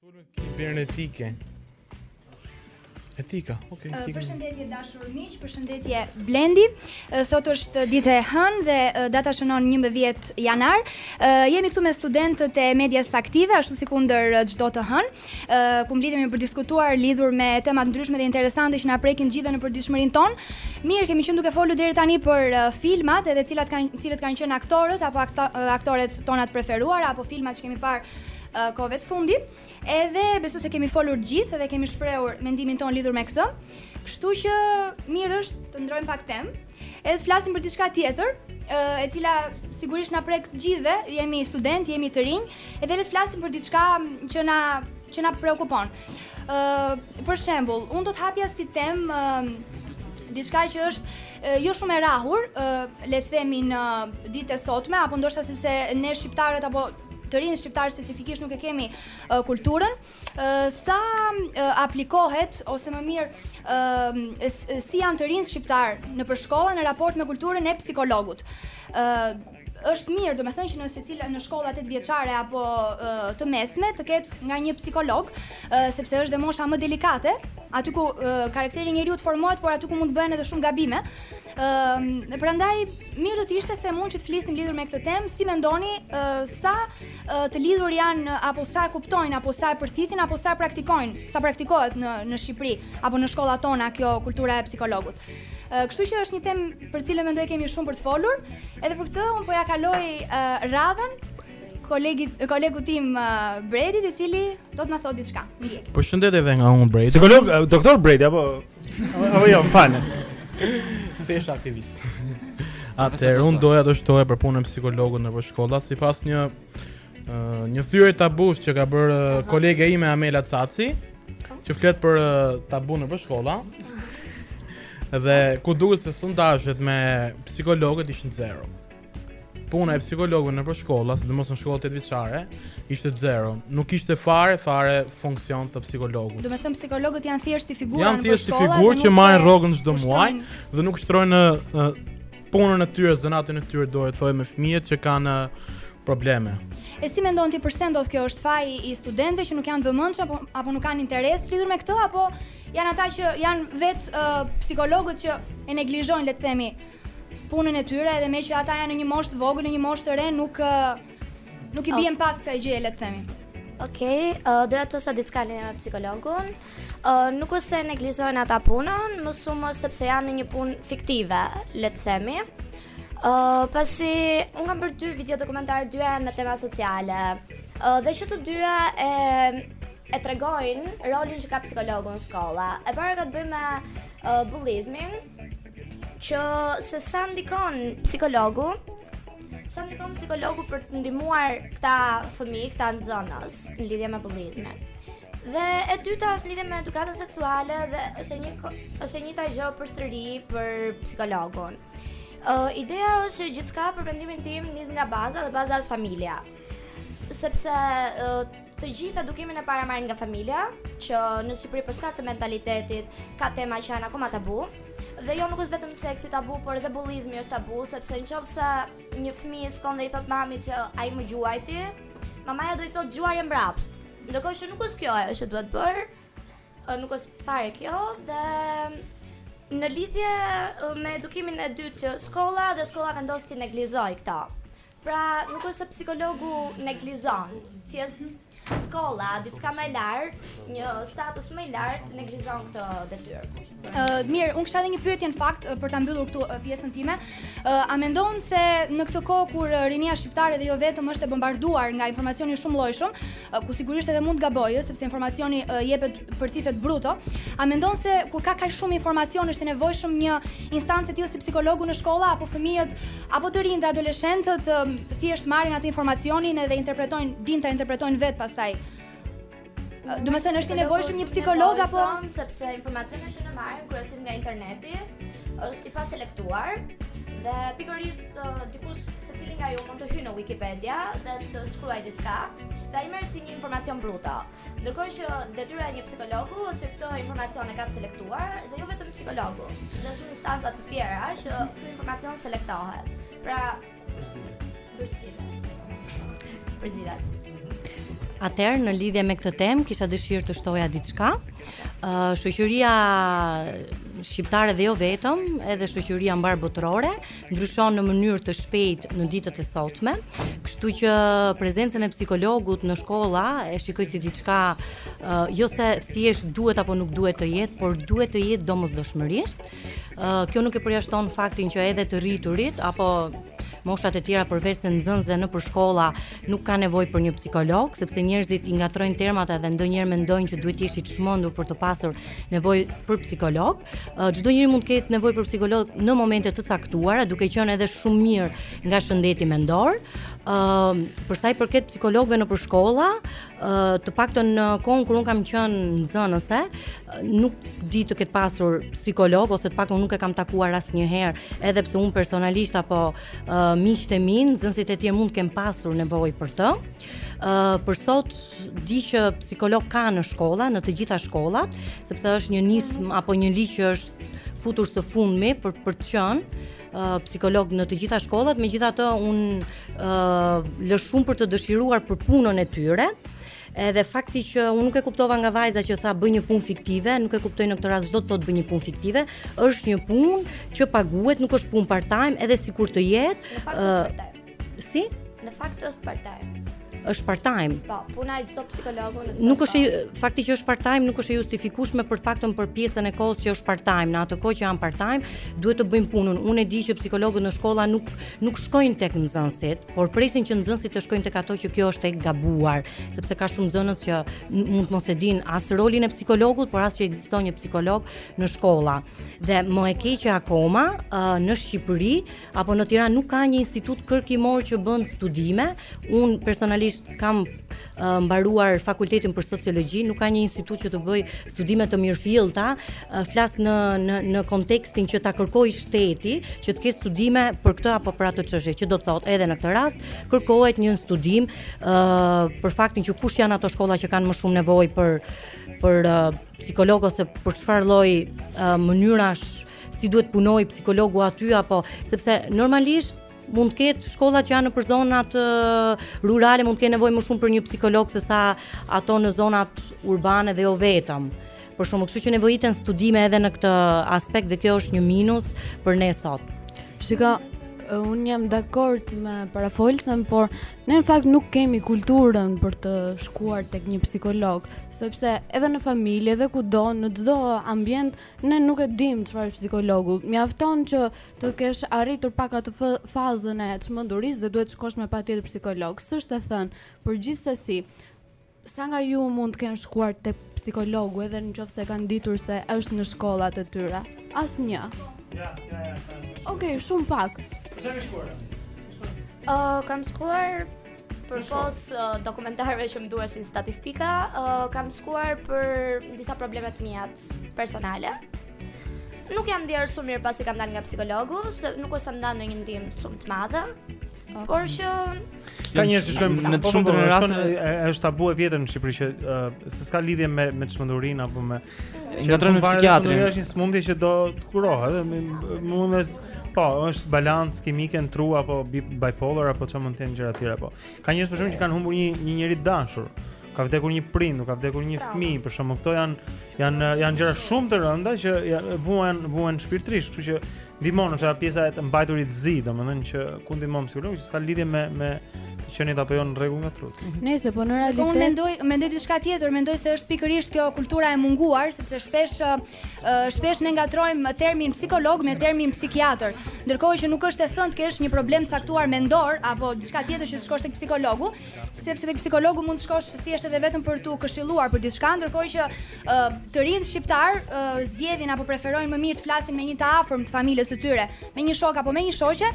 Sulmet kibernetike. Etika, ok. Etika. Uh, përshëndetje të dashur miq, përshëndetje Blendi. Uh, sot është ditë e hënë dhe uh, data shënon 11 janar. Uh, jemi këtu me studentët e medias aktive, ashtu sikundër çdo të hënë, uh, ku mblidhemi për të diskutuar lidhur me tema të ndryshme dhe interesante që na prekin gjithë në përditshmërinë tonë. Mirë, kemi qenë duke folur deri tani për uh, filmat, edhe cilat kanë cilët kanë qenë aktorët apo akto, uh, aktoret tona të preferuara apo filmat që kemi parë uh, kohëve të fundit. Edhe besoj se kemi folur gjithë dhe kemi shprehur mendimin tonë lidhur me këtë. Kështu që mirë është të ndrojmë pak temë. Edhe të flasim për diçka tjetër, uh, e cila sigurisht na prek të gjithëve, jemi studentë, jemi të rinj, edhe le të flasim për diçka që na që na preokupon. Ë, uh, për shembull, unë do të hapja si temë uh, diçka që është jo shumë e rrahur, le të themi në ditët e sotme apo ndoshta sepse ne shqiptarët apo të rinjtë shqiptarë specifikisht nuk e kemi uh, kulturën, uh, sa uh, aplikohet ose më mirë uh, si janë të rinjtë shqiptarë nëpër shkolla në raport me kulturën e psikologut. Uh, është mirë, domethënë që në secilën nga shkollat tetëvjeçare apo uh, të mesme të ketë nga një psikolog, uh, sepse është dhe mosha më delikate, aty ku uh, karakteri i njeriut formohet, por aty ku mund të bëhen edhe shumë gabime. Ëm, uh, prandaj mirë do të ishte them unë që të flisnim lidhur me këtë temë, si mendoni uh, sa uh, të lidhur janë apo sa e kuptojnë apo sa e përthithin apo sa e praktikojnë, sa praktikohet në në Shqipëri apo në shkollat tona kjo kultura e psikologut. Uh, kështu që është një temë për cilën mendoj kemi shumë për të folur. Edhe për këtë un po ia kaloj uh, radhën kolegit kolegut tim uh, Bredit i cili do të na thotë diçka. Mirë. Përshëndetje edhe nga unë Bredi. Psikolog, doktor Bredi apo Apo jo, më fal. Se është aktivist. Atëherë unë doja të shtoja për punën e psikologut nëpër shkolla sipas një uh, një thyerje tabush që ka bërë uh, kolegia ime Amela Caci, që flet për uh, tabu nëpër shkolla. Dhe ku duket se sondazhet me psikologët ishin zero. Puna e psikologut nëpër shkolla, sidomos në shkollat tetëvjeçare, ishte zero. Nuk kishte fare, fare funksion të psikologut. Domethënë psikologët janë thjesht si figurë nëpër shkolla. Janë thjesht si figurë që marrin rrogën çdo muaj dhe nuk ushtrojnë punën e tyre, zanatin e tyre, do të thotë me fëmijët që kanë probleme. E si mendon ti përse ndodh kjo është faji i studentëve që nuk janë të vëmendshëm apo apo nuk kanë interes lidhur me këtë apo janë ata që janë vetë uh, psikologët që e neglizhojnë le të themi punën e tyre edhe meqë ata janë në një moshë të vogël, në një moshë të re nuk nuk i oh. bien pas kësaj gjëje le të themi. Okej, okay, uh, doja të shtoja diçka lidhur me psikologun. Uh, nuk është se neglizhojnë ata punën, më shumë sepse janë në një punë fiktive, le të themi. Uh, pasi unë kam bërë dy video dokumentarë dy me tema sociale. Uh, dhe që të dyja e e tregojnë rolin që ka psikologu në shkolla. E para ka të bëjë me uh, bullizmin, që se sa ndikon psikologu, sa ndikon psikologu për të ndihmuar këta fëmijë, këta nxënës në lidhje me bullizmin. Dhe e dyta është lidhje me edukatën seksuale dhe është e nj është e njëjta gjë përsëri për psikologun. Uh, ideja është që gjithçka për mendimin tim nis nga baza dhe baza është familja. Sepse uh, Të gjithë edukimin e parë e marrin nga familja, që në Shqipëri për shkak të mentalitetit ka tema që janë akoma tabu. Dhe jo nuk është vetëm seksi tabu, por edhe bullizmi është tabu, sepse nëse një fëmijë shkon dhe i thotë mamit që ai më gjuajti, mamaja do i thotë gjuaje mbrapsht. Ndërkohë që nuk është kjo ajo që duhet bërë, nuk është fare kjo dhe në lidhje me edukimin e dytë që është shkolla dhe shkolla vendos t'i neglizhojë këta. Pra, nuk është se psikologu neglizhon, thjesht shkolla, diçka më e lartë, një status më i lartë neglizhon këtë detyrë. Ë mirë, unë kisha edhe një pyetje në fakt për ta mbyllur këtu pjesën time. Ë a mendon se në këtë kohë kur rinia shqiptare dhe jo vetëm është e bombarduar nga informacioni i shumëllojshëm, ku sigurisht edhe mund të gabojë sepse informacioni jepet përcillet bruto, a mendon se kur ka kaq shumë informacion është e nevojshme një instancë e tillë si psikologu në shkolla apo fëmijët Apo të rinjtë, adoleshentët, thjesht marrin atë informacionin edhe interpretojnë, dinë ta interpretojnë vetë pastaj. Domethënë është i nevojshëm një psikolog apo sepse informacioni që ne marrim kryesisht nga interneti është i paselektuar dhe pikërisht dikush secili nga ju mund të hyjë në Wikipedia dhe të shkruajë diçka dhe ai merr si një informacion bruto. Ndërkohë që detyra e një psikologu është këtë informacion e kanë selektuar dhe jo vetëm psikologu, dhe shumë instanca të tjera që këtë informacion selektohet. Pra, përzgjidhet. Përzgjidhet. Përzgjidhet. Atëherë në lidhje me këtë temë kisha dëshirë të shtoja diçka. Ë uh, shoqëria shqiptare dhe jo vetëm, edhe shoqëria mbarëbotërore ndryshon në mënyrë të shpejtë në ditët e sotme, kështu që prezencën e psikologut në shkolla e shikoj si diçka uh, jo se thjesht duhet apo nuk duhet të jetë, por duhet të jetë domosdoshmërisht. Uh, kjo nuk e përjashton faktin që edhe të rriturit apo moshat e tjera përveç se nxënësve nëpër shkolla nuk ka nevojë për një psikolog, sepse njerëzit i ngatërrojnë termat edhe ndonjëherë mendojnë që duhet të jesh i çmendur për të pasur nevojë për psikolog. Çdo njeri mund të ketë nevojë për psikolog në momente të caktuara, duke qenë edhe shumë mirë nga shëndeti mendor. Ëm, uh, për sa i përket psikologëve nëpër shkolla, ë uh, të paktën në kohën kur unë kam qenë nxënëse, nuk di të ketë pasur psikolog ose të paktën nuk e kam takuar asnjëherë, edhe pse unë personalisht apo uh, miqtë e mi, nxënësit e tjerë mund të kem pasur nevojë për të. Uh, për sot di që psikolog ka në shkolla, në të gjitha shkollat, sepse është një nismë mm -hmm. apo një ligj që është futur së fundmi për për të qenë uh, psikolog në të gjitha shkollat, megjithatë unë uh, lë shumë për të dëshiruar për punën e tyre. Edhe fakti që unë nuk e kuptova nga vajza që tha bën një punë fiktive, nuk e kuptoj në këtë rast ç'do të thotë bën një punë fiktive, është një punë që paguhet, nuk është punë part-time, edhe sikur të jetë. Në fakt është part-time. Si? Në fakt është part time. Është part time. Po, puna e çdo psikologu në Nuk është fakti që është part time, nuk është e justifikueshme për të paktën për pjesën e kohës që është part time. Në atë kohë që janë part time, duhet të bëjnë punën. Unë e di që psikologët në shkolla nuk nuk shkojnë tek nxënësit, por presin që nxënësit të shkojnë tek ato që kjo është e gabuar, sepse ka shumë nxënës që mund të mos e dinë as rolin e psikologut, por as që ekziston një psikolog në shkolla. Dhe më e keqja akoma, në Shqipëri apo në Tiranë nuk ka një institut kërkimor që bën studime. Unë personalisht kam uh, mbaruar fakultetin për sociologji, nuk ka një institut që të bëjë studime të mirëfillta, uh, flas në në në kontekstin që ta kërkojë shteti që të ketë studime për këtë apo për atë çështje, që do të thotë edhe në këtë rast kërkohet një studim uh, për faktin që kush janë ato shkolla që kanë më shumë nevojë për për uh, psikolog ose për çfarë lloj uh, mënyrash Si duhet të punojë psikologu aty apo sepse normalisht mund të ketë shkolla që janë nëpër zonat rurale mund të kenë nevojë më shumë për një psikolog se sa ato në zonat urbane dhe jo vetëm. Për shembull, kështu që nevojiten studime edhe në këtë aspekt dhe kjo është një minus për ne sot. Shiko, unë jam dakord me parafolësen, por ne në fakt nuk kemi kulturën për të shkuar tek një psikolog, sepse edhe në familje, edhe kudo, në çdo ambient Ne nuk e dimë çfarë është psikologu. Mjafton që të kesh arritur pak atë fazën e çmendurisë dhe duhet të shkosh me patjetër te psikologu. S'është e thënë, por gjithsesi sa nga ju mund të kenë shkuar te psikologu edhe në qoftë se kanë ditur se është në shkollat e tyre? Asnjë. Ja, ja, ja. Okej, shumë pak. Përse ke shkuar? Uh, kam shkuar Përpos uh, dokumentarëve që më duheshin statistika, uh, kam shkuar për disa probleme të mia personale. Nuk jam ndier shumë mirë pasi kam dalë nga psikologu, se nuk është se më dha ndonjë ndihmë shumë të madhe. Okay. Por që ka njerëz që shkojnë në shumë të rëndë është tabu e vjetër në Shqipëri që uh, s'ka lidhje me me çmendurinë apo me Ngatërrim me psikiatrin. Kjo është një smundje që do të kurohet, edhe mund të Po, është balancë kimike në tru apo bipolar apo çfarë mund të jenë gjëra tjera po. Ka njerëz për shembull që kanë humbur një një njeri të dashur. Ka vdekur një prind, ka vdekur një fëmijë, për shembull këto janë janë janë gjëra shumë të rënda që vuan vuan shpirtërisht, kështu që Ndihmon është pjesa e të mbajturit zi, domethënë që ku ndihmon psikologu që s'ka lidhje me me të qenit apo jo në rregull nga trutë. Mhm. Nëse po në realitet. Po unë mendoj, mendoj diçka tjetër, mendoj se është pikërisht kjo kultura e munguar, sepse shpesh shpesh ne ngatërrojmë termin psikolog me termin psikiatër. Ndërkohë që nuk është e thënë të kesh një problem të caktuar mendor apo diçka tjetër që të shkosh tek psikologu, sepse tek psikologu mund të shkosh thjesht edhe vetëm për t'u këshilluar për diçka, ndërkohë që të rinjtë shqiptarë zgjedhin apo preferojnë më mirë të flasin me një të afërm të familjes së tyre, me një shok apo me një shoqe,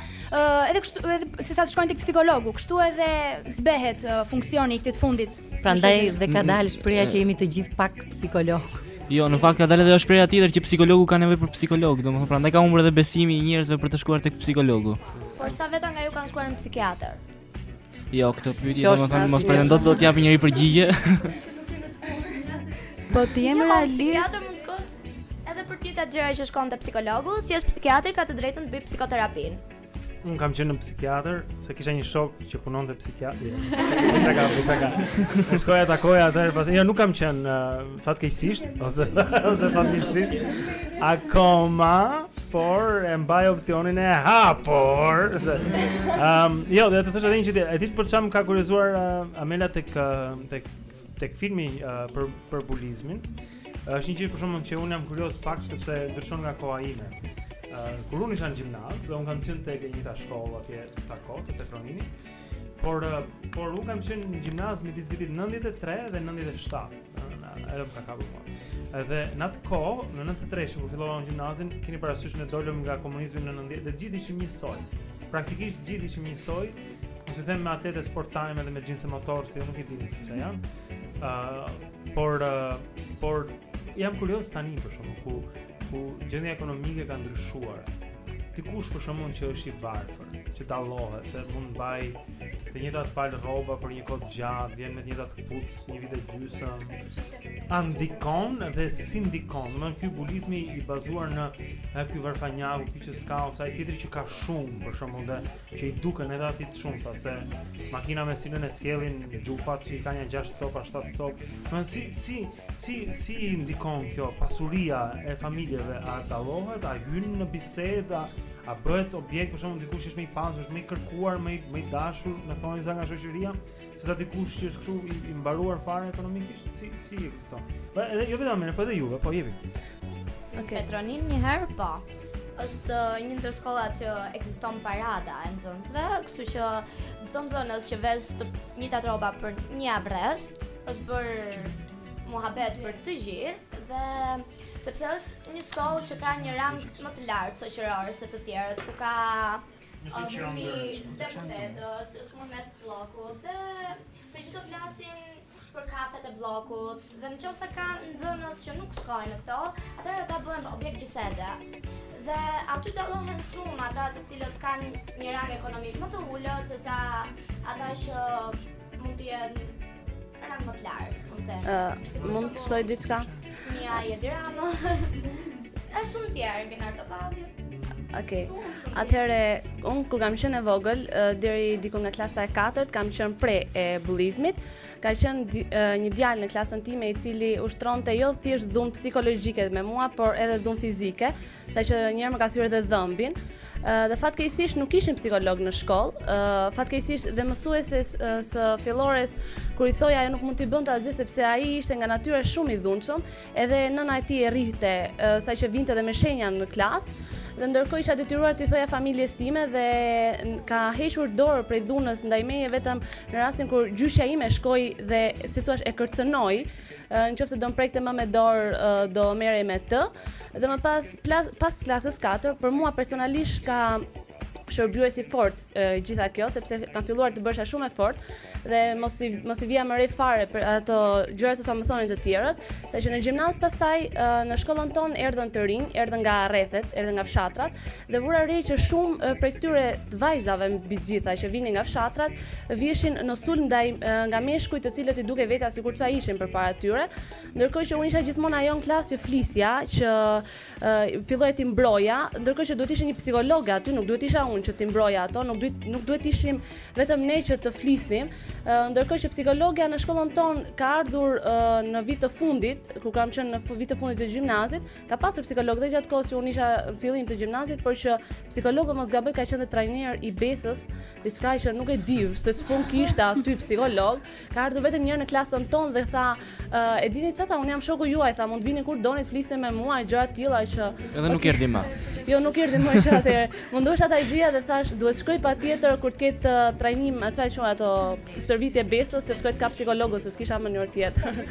edhe kështu edhe sesa të shkojnë tek psikologu, kështu edhe zbehet funksioni i këtij të fundit. Prandaj dhe ka dalë shprehja që jemi të gjithë pak psikolog. Jo, në fakt ka dalë edhe shprehja tjetër që psikologu ka nevojë për psikolog, domethënë prandaj ka humbur edhe besimi i njerëzve për të shkuar tek psikologu. Por sa veta nga ju kanë shkuar në psikiatër? Jo, këtë pyetje domethënë mos pretendo të do të japi njëri përgjigje. Po të jemi jo, realistë. Psikiatri mund të shkosh edhe për të njëjtat gjëra që shkon te psikologu, sepse psikiatri ka të drejtën të bëjë psikoterapinë. Un kam qenë në psikiatër, se kisha një shok që punonte psikiatër. Ish shaka, ish shaka. Shkoja takoja atë, pastaj jo nuk kam qenë Fatkeqësisht ose ose fatmirësisht akoma por e mbaj opsionin e hapur. Ëm, um, jo, do të thosha edhe një çështje. E di për ça më ka kuriozuar uh, Amela tek uh, tek tek filmi uh, për për bulizmin. Uh, është një gjë për shembull që un jam kurioz pak sepse ndryshon nga koha ime. Uh, kur un isha në gjimnaz dhe un kam qenë tek e njëjta shkollë atje në atë kohë, te Petro Nini. Por uh, por un kam qenë në gjimnaz midis vitit 93 dhe 97. Edhe më ka kapur mua. Edhe në atë kohë, në 93-shën kur fillova unë gjimnazin, keni parasysh ne dolëm nga komunizmi në 90, dhe gjithë ishim njësoj. Praktikisht gjithë ishim njësoj. Ose si them me atlete sport time edhe me xhinse Motor, se ju nuk e dini se çfarë janë. Ëh, uh, por uh, por jam kurioz tani për shembull ku ku gjendja ekonomike ka ndryshuar. Dikush për shembull që është i varfër? që dallohet, se mund të mbaj të njëjtat palë rroba për një kohë të gjatë, vjen me të njëjtat këpucë një vit e gjysëm. A ndikon dhe si ndikon? Domethënë ky bulizmi i bazuar në a ky varfanjaku, ky që ska ose ai tjetri që ka shumë, për shembull, dhe që i duken edhe ato të shumtat, se makina me cilën e sjellin xhupat që i kanë 6 copa, 7 copë. Domethënë si si si si ndikon kjo pasuria e familjeve a dallohet, a hyn në biseda, A bëhet objekt për shembull dikush që është më i pasur, është më i kërkuar, më i më i dashur, në thonjëza nga shoqëria, se sa dikush që është kështu i, i mbaruar fare ekonomikisht, si si ekziston. Po edhe jo vetëm ne, po edhe juve, po jepi. Okej. Okay. Petro Nini një herë po. Është uh, një ndër shkollat që ekziston parada e nxënësve, kështu që çdo nxënës që vesh të njëjtat rroba për një javë rresht, është bërë muhabet për të gjithë dhe Sepse është një shkollë që ka një rang më të lartë shoqëror se të tjerët, ku ka fëmijë deputetësh, është mu në mes të bllokut dhe të gjithë do flasin për kafet e bllokut dhe në qoftë se ka nxënës që nuk shkojnë në këto, atëherë ata bëhen objekt bisede. Dhe aty dallohen shumë ata të cilët kanë një rang ekonomik më të ulët, se sa ata që Mund të kenë rang më të lartë, kuptoj. Ë, mund të shtoj diçka? Ja, e drama. Është shumë tjerë, kena të pallë. Ok, atëherë un kur kam qenë e vogël deri diku nga klasa e 4 kam qenë pre e bullizmit. Ka qenë një djalë në klasën time i cili ushtronte jo thjesht dhunë psikologjike me mua, por edhe dhunë fizike. Sa që një herë më ka thyer dhe dhëmbin. Dhe fatkeqësisht nuk kishim psikolog në shkollë. Fatkeqësisht dhe mësueses së fillores kur i thoja ajo nuk mund t'i bënte asgjë sepse ai ishte nga natyra shumë i dhunshëm, edhe nëna e tij e rrihte sa që vinte dhe me shenja në klasë. Dhe ndërkohë isha detyruar t'i thoja familjes time dhe ka hequr dorë prej dhunës ndaj meje vetëm në rastin kur gjyshja ime shkoi dhe si thua e kërcënoi Në qofë se do më prekte më me dorë, do merrej me të. Dhe më pas, plas, pas klasës 4, për mua personalisht ka shërbyer si forcë gjitha kjo sepse kam filluar të bësha shumë e fortë dhe mos i mos i vija më re fare për ato gjëra që ç'më thonin të tjerët, saqë në gjimnaz pastaj në shkollën tonë erdhën të rinj, erdhën nga rrethet, erdhën nga fshatrat Dhe vura re që shumë prej këtyre vajzave mbi të gjitha që vinin nga fshatrat, viheshin në sulm ndaj nga meshkujt të cilët i dukej vetja sikur ç'a ishin përpara tyre, ndërkohë që unë isha gjithmonë ajo në klasë që flisja, që filloja t'i mbroja, ndërkohë që duhet ishte një psikologe aty, nuk duhet isha unë që t'i mbroja ato, nuk duhet nuk duhet ishim vetëm ne që të flisnim, ndërkohë që psikologja në shkollën tonë ka ardhur në vit të fundit, kur kam qenë në vit të fundit të gjimnazit, Ka pasur psikolog dhe gjatë kohës që unë isha në fillim të gjimnazit, por që psikologu mos gaboj ka qenë trajner i Besës, diçka që nuk e di se ç'punë kishte aty psikolog, ka ardhur vetëm një herë në klasën tonë dhe tha, e dini çfarë tha, unë jam shoku juaj, tha, mund vini kur doni të flisni me mua e gjëra të tilla që Edhe nuk erdhi më. Jo, nuk erdhi më që atëherë. Mundosha ta gjeja dhe thashë, duhet shkoj patjetër kur të ketë uh, trajnim, çfarë quhen ato, stërvitje e Besës, që shkoj të kap psikologu se s'kisha mënyrë tjetër.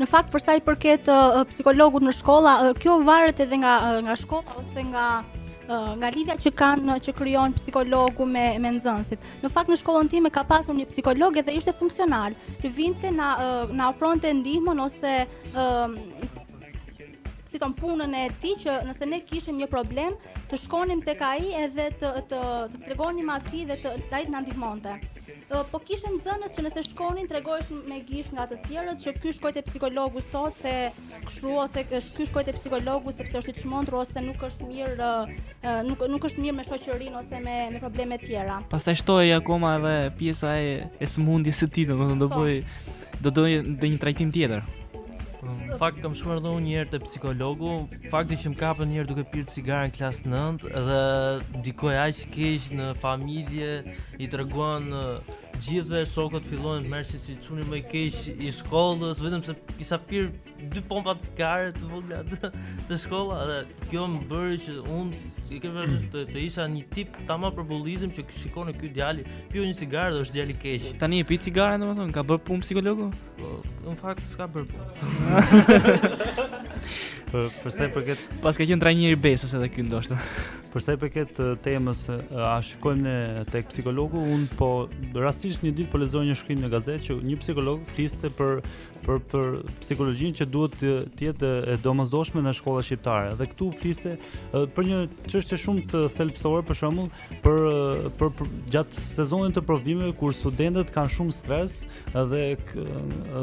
Në fakt për sa i përket uh, psikologut në shkolla, uh, kjo varet edhe nga uh, nga shkolla ose nga nga lidhja që kanë që krijon psikologu me me nxënësit. Në fakt në shkollën time ka pasur një psikolog dhe ishte funksional. Vinte na na ofronte ndihmën ose si thonë punën e tij që nëse ne kishim një problem të shkonim tek ai edhe të të të tregonim atij dhe të ai të na ndihmonte. Po kishim nxënës që nëse shkonin tregoheshin me gisht nga të tjerët që ky shkoi te psikologu sot se kshu ose ky shkoi te psikologu sepse është i çmendur ose nuk është mirë nuk nuk është mirë me shoqërinë ose me me probleme të tjera. Pastaj shtoi akoma edhe pjesa e e sëmundjes së tij, domethënë do po. bëj do të do një trajtim tjetër. Në fakt kam shkuar edhe unë një herë te psikologu, fakti që më kapën një herë duke pirë cigare në klasë 9 dhe ndikoi aq keq në familje i treguan të gjithëve shokët fillojnë të më merrnin si çuni më i keq i shkollës vetëm se kisha pirë dy pompa cigare të vogla të, të shkolla dhe kjo më bëri që unë e ke vënë re të, të isha një tip tema për bullizim që shiko ne ky djali pi një cigare dhe është djali keq Tani a pi cigare, do më thonë, ka bërë punë psikologu? Po, në fakt s'ka bërë punë Për, për sa i përket pse s'ka qenë trajneri besës edhe ky ndoshta. Për sa i përket temës, a shkojmë ne tek psikologu, un po rastisht një ditë po lexoja një shkrim në gazetë që një psikolog fliste për për për psikologjinë që duhet të jetë e domosdoshme në shkolla shqiptare. Dhe këtu fliste për një çështje shumë thelbësore, për shembull, për, për për gjatë sezonit të provimeve kur studentët kanë shumë stres dhe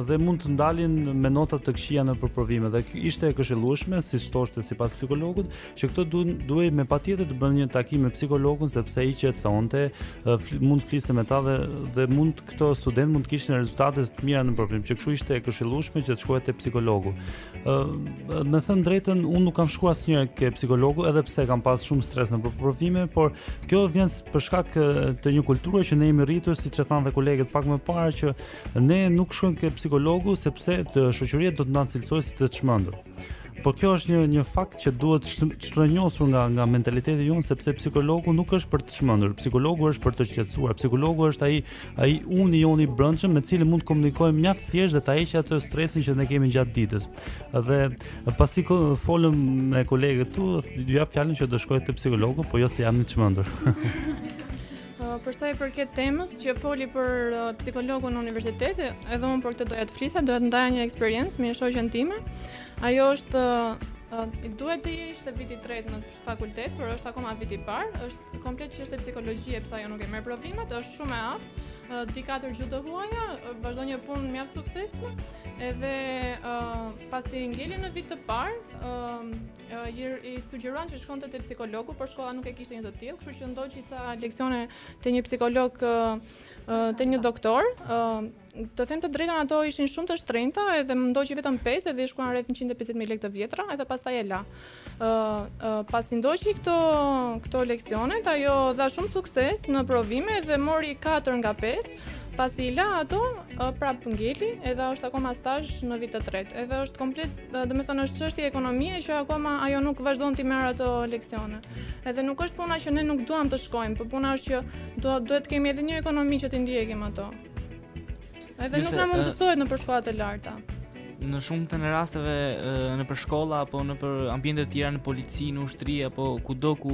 dhe mund të dalin me nota të këqija nëpër provime. Dhe ishte e këshillueshme, siç thoshte sipas psikologut, që këto du, duhej me patjetër të bënin një takim me psikologun sepse i qetësonte, mund të fliste me ta dhe dhe mund këto student mund të kishin rezultate të mira në provime, që kështu ishte e këshillueshme që të shkohet te psikologu. Ë, uh, me thënë drejtën, unë nuk kam shkuar asnjëherë ke psikologu edhe pse kam pas shumë stres në provime, por kjo vjen për shkak të një kulture që ne jemi rritur, siç e thanë dhe kolegët pak më parë që ne nuk shkojmë ke psikologu sepse të shoqëria do të na cilësojë si të çmendur. Po kjo është një një fakt që duhet shrrënjosur nga nga mentaliteti jonë sepse psikologu nuk është për të çmendur, psikologu është për të qetësuar, psikologu është ai ai uni jonë i brendshëm me cilin mund të komunikojmë mjaft thjesht dhe ta heqë atë stresin që ne kemi gjatë ditës. Dhe pasi folëm me kolegët këtu, ju jap fjalën që do shkoj te psikologu, po jo se jam i çmendur. Për sa i përket temës që foli për uh, psikologun në universitet, edhe unë për këtë doja të flisja, doja të ndaja një eksperiencë me një shoqen time. Ajo është uh, uh, duhet të ishte viti i tretë në fakultet, por është akoma viti i parë, është komplet çështje psikologjie pse ajo nuk i merr provimet, është shumë e aftë, di katër gjuhë të huaja, vazhdon një punë mjaft të suksesshme. Edhe uh, pasi ngeli në vit të parë, uh, i sugjeruan që shkonte te psikologu, por shkolla nuk e kishte një të tillë, kështu që ndoqi ca leksione te një psikolog, te një doktor. Të them të drejtën, ato ishin shumë të shtrenjta, edhe ndoqi vetëm 5 edhe i shkuan rreth 150000 lekë të vjetra, edhe pastaj e la. Ë pasi ndoqi këto këto leksionet, ajo dha shumë sukses në provime dhe mori 4 nga 5. Pasi i la ato, prap ngeli, edhe është akoma stazh në vit të tretë. Edhe është komplet, domethënë është çështje ekonomie që akoma ajo nuk vazhdon t'i marrë ato leksione. Edhe nuk është puna që ne nuk duam të shkojmë, por puna është që do duhet të kemi edhe një ekonomi që t'i ndjekim ato. Edhe nuk na mundësohet nëpër shkolla të larta. Në shumtën e rasteve nëpër shkolla apo nëpër ambiente të tjera në polici, në ushtri apo kudo ku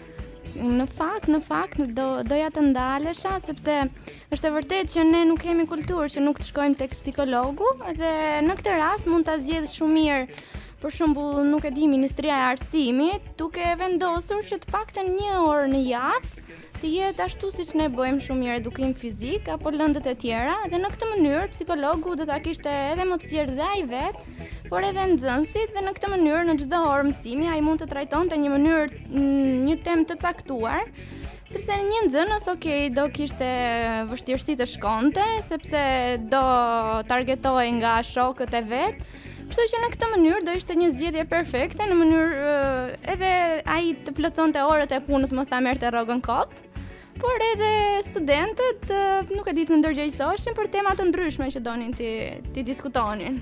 Në fakt, në fakt do doja të ndalesha sepse është e vërtetë që ne nuk kemi kulturë, që nuk të shkojmë tek psikologu dhe në këtë rast mund ta zgjidhë shumë mirë. Për shembull, nuk e di Ministria e Arsimit, duke vendosur që të paktën një orë në javë të jetë ashtu siç ne bëjmë shumë mirë edukim fizik apo lëndët e tjera dhe në këtë mënyrë psikologu do ta kishte edhe më të thjeshtë dhe ai vetë por edhe nxënësit dhe në këtë mënyrë në çdo orë mësimi ai mund të trajtonte në një mënyrë një temë të caktuar, sepse një nxënës ok do kishte vështirësi të shkonte sepse do targetohej nga shokët e vet. Kështu që në këtë mënyrë do ishte një zgjedhje perfekte në mënyrë uh, edhe ai të plotësonte orët e punës mos ta merrte rrogën kot. por edhe studentët nuk e di të ndërgjegjësoheshin për tema të ndryshme që donin t'i, t'i diskutonin.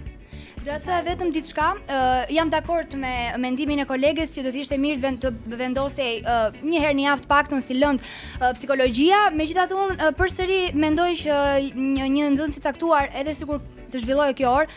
Do të thoja vetëm diçka, uh, jam dakord me mendimin e kolegës që do të ishte mirë vend të vendosej uh, një herë në javë të paktën si lëndë uh, psikologjia, megjithatë unë uh, përsëri mendoj që një, një nxënës i caktuar edhe sikur të zhvillohej kjo orë,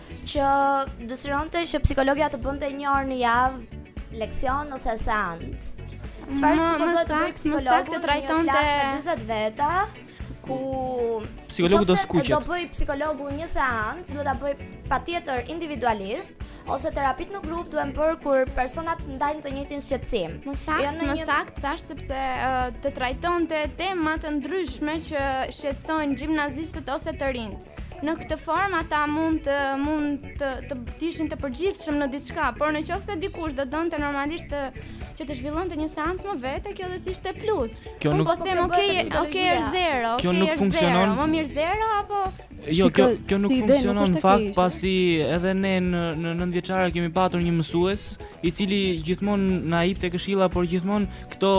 Që dëshironte që psikologia të bënte një orë në javë leksion ose seancë. Çfarë mm, supozohet të bëjë psikologu? Të trajtonte 40 veta ku psikologu do skuqet. Do bëjë psikologu një seancë, duhet ta bëjë patjetër individualisht ose terapitë në grup duhen bërë kur personat ndajnë të njëjtin shqetësim. Më saktë, jo më një... saktë thashë sepse uh, të trajtonte tema të ndryshme që shqetësojnë gjimnazistët ose të rinjtë. Në këtë formë ata mund të mund të të ishin të përgjithshëm në diçka, por në qoftë se dikush do donte normalisht të që të zhvillonte një seancë më vete, kjo do të ishte plus. Kjo nuk po them, ok, ok, është zero. Kjo nuk funksionon. Më mirë zero apo Jo, kjo kjo nuk si funksionon në fakt, pasi edhe ne në në 9 vjeçare kemi patur një mësues, i cili gjithmonë na jepte këshilla, por gjithmonë këto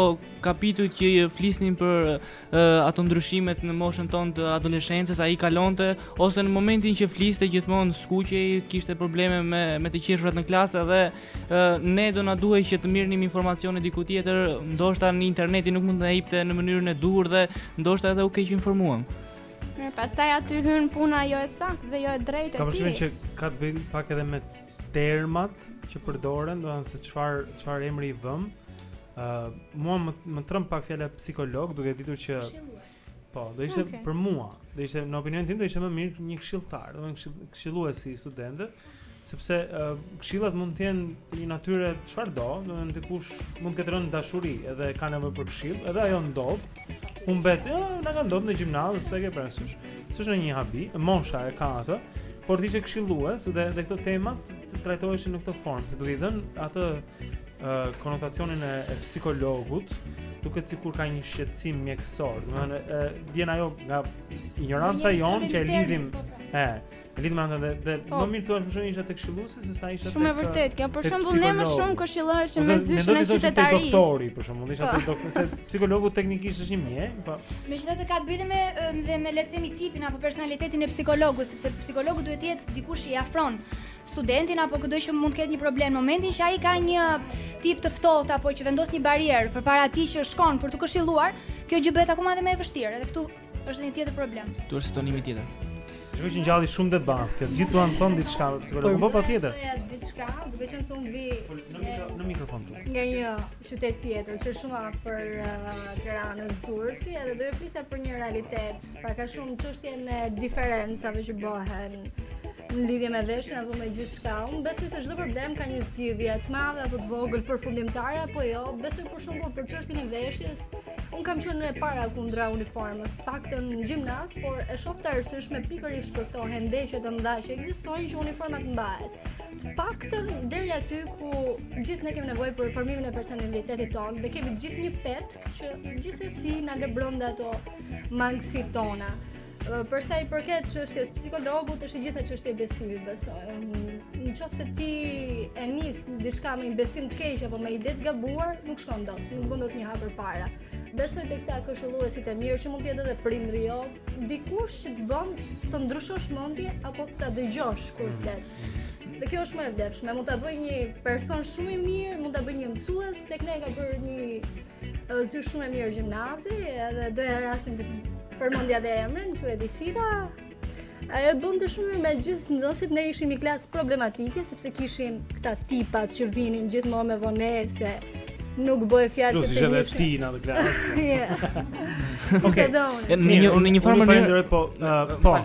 kapituj që flisnin për ato ndryshimet në moshën tonë të adoleshencës, ai i kalonte ose në momentin që fliste gjithmonë skuqej, kishte probleme me me të qeshurat në klasë dhe ë ne do na duhej që të merrnim informacione diku tjetër, ndoshta në interneti nuk mund të na jepte në mënyrën e duhur dhe ndoshta edhe u keqinformuam. Mirë, pastaj aty hyn puna jo e saktë dhe jo e drejtë e tij. Kam përshtypjen që ka të bëjë pak edhe me termat që përdoren, domethënë se çfarë çfarë emri i vëmë Ë, uh, mua më më tremb pak fjala psikolog, duke ditur që Po, do ishte okay. për mua, do ishte në opinionin tim do ishte më mirë një këshilltar, do të këshill, këshillues i studentëve, sepse uh, këshillat mund të jenë për një natyrë çfarëdo, do të thonë dikush mund të ketë rënë në dashuri edhe ka nevojë për këshillë, edhe ajo ndodh. Humbet, ja, na ka ndodhur në gjimnaz, s'e ke parasysh. S'është një habi, mosha e ka atë, por ti je këshillues dhe dhe këto temat të trajtoheshin në këtë formë, të duhet dhënë atë konotacionin e, e psikologut, duket sikur ka një shqetësim mjekësor. Do të thotë, vjen ajo nga injoranca jonë që e lidhim po, po. e lidhim anë dhe, dhe po. më mirë thua më shumë isha tek këshilluesi se sa isha tek Shumë e vërtetë. Kjo për shembull ne më shumë këshilloheshim me zyshën e qytetarisë. Te doktori për shembull, isha tek doktori se psikologu teknikisht është një mjek, po. Megjithatë ka të bëjë me dhe me le të themi tipin apo personalitetin e psikologut, sepse psikologu duhet të jetë dikush që afron studentin apo këdo që mund të ketë një problem në momentin që ai ka një tip të ftohtë apo që vendos një barrierë përpara atij që shkon për t'u këshilluar, kjo gjë bëhet akoma edhe më e vështirë. Edhe këtu është një tjetër problem. Duhet stonim i tjetër. Kështu që ngjalli shumë debat, të gjithë duan të thonë diçka, sepse po patjetër. Diçka, duke qenë se unë vi në mikrofon. Nga një qytet tjetër që është shumë afër uh, Tiranës, Durrësi, edhe do të flisja për një realitet, pak a shumë çështjen e diferencave që bëhen në lidhje me veshjen apo me gjithçka. Unë besoj se çdo problem ka një zgjidhje, të madhe apo të vogël, përfundimtare apo jo. Besoj për shembull për çështjen e veshjes, unë kam qenë e para kundra uniformës, fakt në gjimnaz, por e shof të arsyeshme pikërisht për këto hendeqe të mëdha që ekzistojnë që uniforma të mbahet. Të paktën deri aty ku gjithë ne kemi nevojë për formimin e personalitetit tonë dhe kemi gjithë një petk që gjithsesi na lë brenda ato mangësitë tona. Për sa i përket çështjes së psikologut, është gjithë çështje e besimit, besoj. Në qoftë se ti e nis diçka me një besim të keq apo me ide të gabuar, nuk shkon dot, nuk bën dot një hap përpara. Besoj te këta këshilluesit e mirë, që mund të jetë edhe prindri jot, dikush që të bën të ndryshosh mendje apo ta dëgjosh kur flet. Dhe kjo është më e vlefshme, mund ta bëjë një person shumë i mirë, mund ta bëjë një mësues, tek ne e ka bërë një zyshë shumë e mirë gjimnazi, edhe doja rastin të përmendja dhe emrin, quhet Isida. Ajo bënte shumë mirë me gjithë nxënësit, ne ishim një klasë problematike sepse kishim këta tipat që vinin gjithmonë me vonesë, Nuk bëhej fjalë se i fshinte në klasë. Okej. Në një në një farë mënyre po uh, po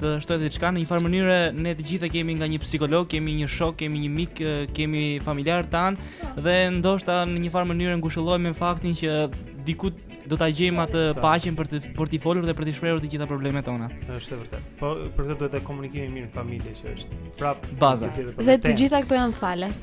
të shtoj diçka në një farë mënyre ne të gjithë kemi nga një psikolog, kemi një shok, kemi një mik, uh, kemi familjarët tanë po. dhe ndoshta në një farë mënyre ngushëllohemi me faktin që diku do ta gjejmë atë paqen për të për të folur dhe për t'i shprehur të gjitha problemet tona. Është e vërtetë. Po për këtë duhet të komunikojmë mirë në familje që është prap baza. Dhe të gjitha këto janë falas.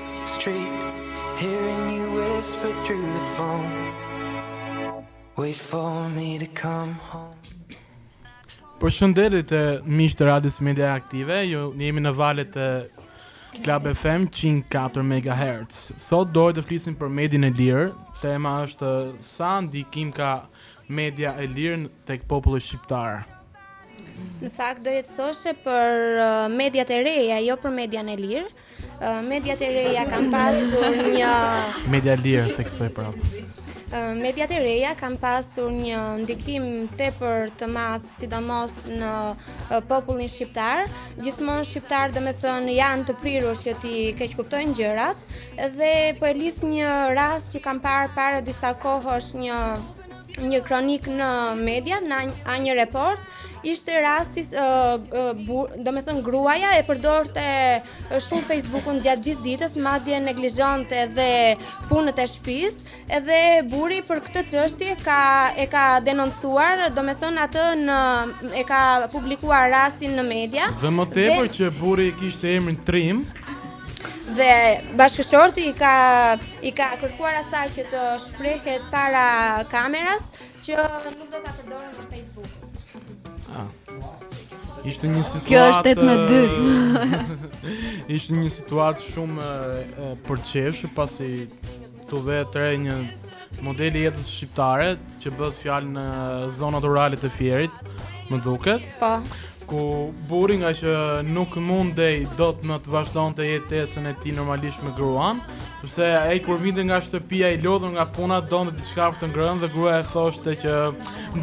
Përshëndetje miq të radios media aktive, ju jemi në valët e Club FM 104 MHz. Sot do të flasim për median e lirë, tema është sa ndikim ka media e lirë në tek populli shqiptar. Në fakt doje të thoshe për uh, mediat e reja, jo për median e lirë, Mediat e reja kanë pasur një Media e lirë theksoj prapë. Mediat e reja kanë pasur një ndikim tepër të madh, sidomos në popullin shqiptar. Gjithmonë shqiptar, domethënë, janë të prirur që t'i keqkuptojnë gjërat dhe po e lidh një rast që kam parë para disa kohësh një një kronikë në media, në A1 Report, ishte rasti uh, uh, domethënë gruaja e përdorte shumë Facebookun gjatë gjithë ditës, madje neglizhonte edhe punët e shpisë, edhe burri për këtë çështje ka, e ka denoncuar, domethënë atë në, e ka publikuar rastin në media. Dhe më tepër dhe... që burri kishte emrin Trim, dhe bashkëshorti i ka i ka kërkuar asaj që të shprehet para kameras që nuk do ta përdorë më Facebook. Ah. Ishte një situatë Kjo është 8 me 2. Ishte një situatë shumë e, e për të qeshur pasi Ku vihet re një model i jetës shqiptare që bëhet fjalë në zonat rurale të Fierit, më duket. Po. Ku burri nga që nuk mundej dot më të vazhdonte jetesën e tij normalisht me gruan, sepse ai kur vinte nga shtëpia i lodhur nga puna donte diçka për të ngrënë dhe gruaja thoshte që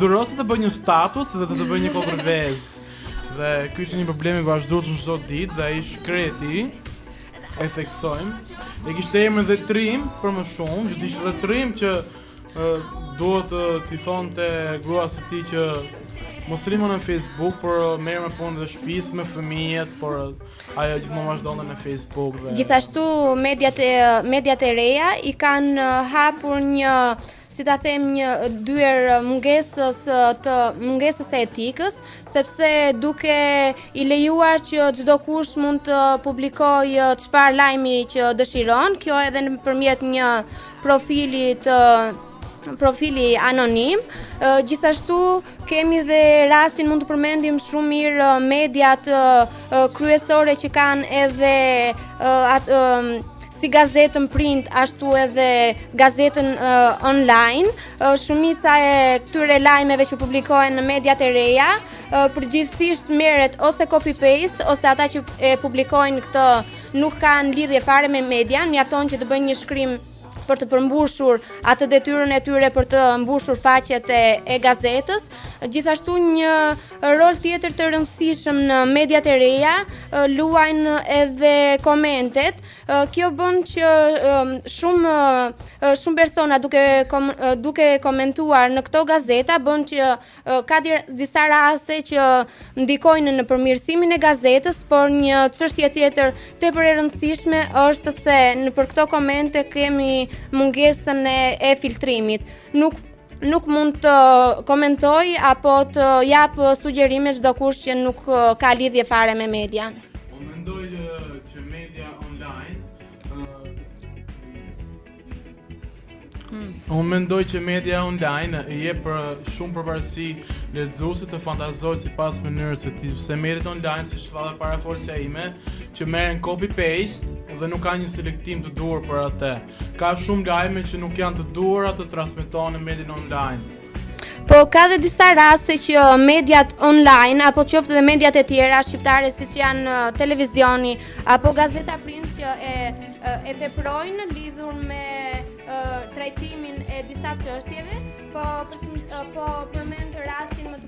duro sa të bëj një status dhe të të bëj një kokërr vezë dhe ky ishte një problem i vazhdueshëm çdo ditë dhe ai i shkreti e theksojmë. E kishte emrin dhe Trim për më shumë, që të ishte dhe trim që duhet t'i thonte gruas së tij që mos rri më në Facebook, por uh, merru me punët e shtëpisë, me fëmijët, por uh, ajo gjithmonë vazhdonte në Facebook dhe Gjithashtu mediat e mediat e reja i kanë uh, hapur një si ta them një dyer mungesës së mungesës së etikës, sepse duke i lejuar që çdokush mund të publikojë çfarë lajmi që dëshiron, kjo edhe nëpërmjet një profili të profili anonim. Gjithashtu kemi dhe rastin mund të përmendim shumë mirë mediat kryesore që kanë edhe atë si gazetën print ashtu edhe gazetën uh, online, uh, shumica e këtyre lajmeve që publikohen në mediat e reja, uh, përgjithësisht merret ose copy paste ose ata që e publikojnë këtë nuk kanë lidhje fare me median, mjafton që të bëjnë një shkrim për të përmbushur atë detyrën e tyre për të mbushur faqet e, e gazetës. Gjithashtu një rol tjetër të rëndësishëm në mediat e reja luajnë edhe komentet, Kjo bën që shumë shumë persona duke kom, duke komentuar në këto gazeta bën që ka disa raste që ndikojnë në përmirësimin e gazetës, por një çështje tjetër tepër e rëndësishme është se në për këto komente kemi mungesën e, e filtrimit. Nuk nuk mund të komentojë apo të japë sugjerime çdokush që nuk ka lidhje fare me median. Po mendoj që media online hmm. Unë mendoj që media online i jep shumë përparësi lexuesit të fantazojë sipas mënyrës së tij se mediat online siç tha dhe parafolësja ime që merren copy paste dhe nuk ka një selektim të duhur për atë Ka shumë lajme që nuk janë të duhura të transmetohen në median online. Po ka dhe disa raste që mediat online apo qoftë dhe mediat e tjera shqiptare siç janë uh, televizioni apo gazeta print që e uh, e teprojnë lidhur me uh, trajtimin e disa çështjeve, po për, uh, po përmend rastin më të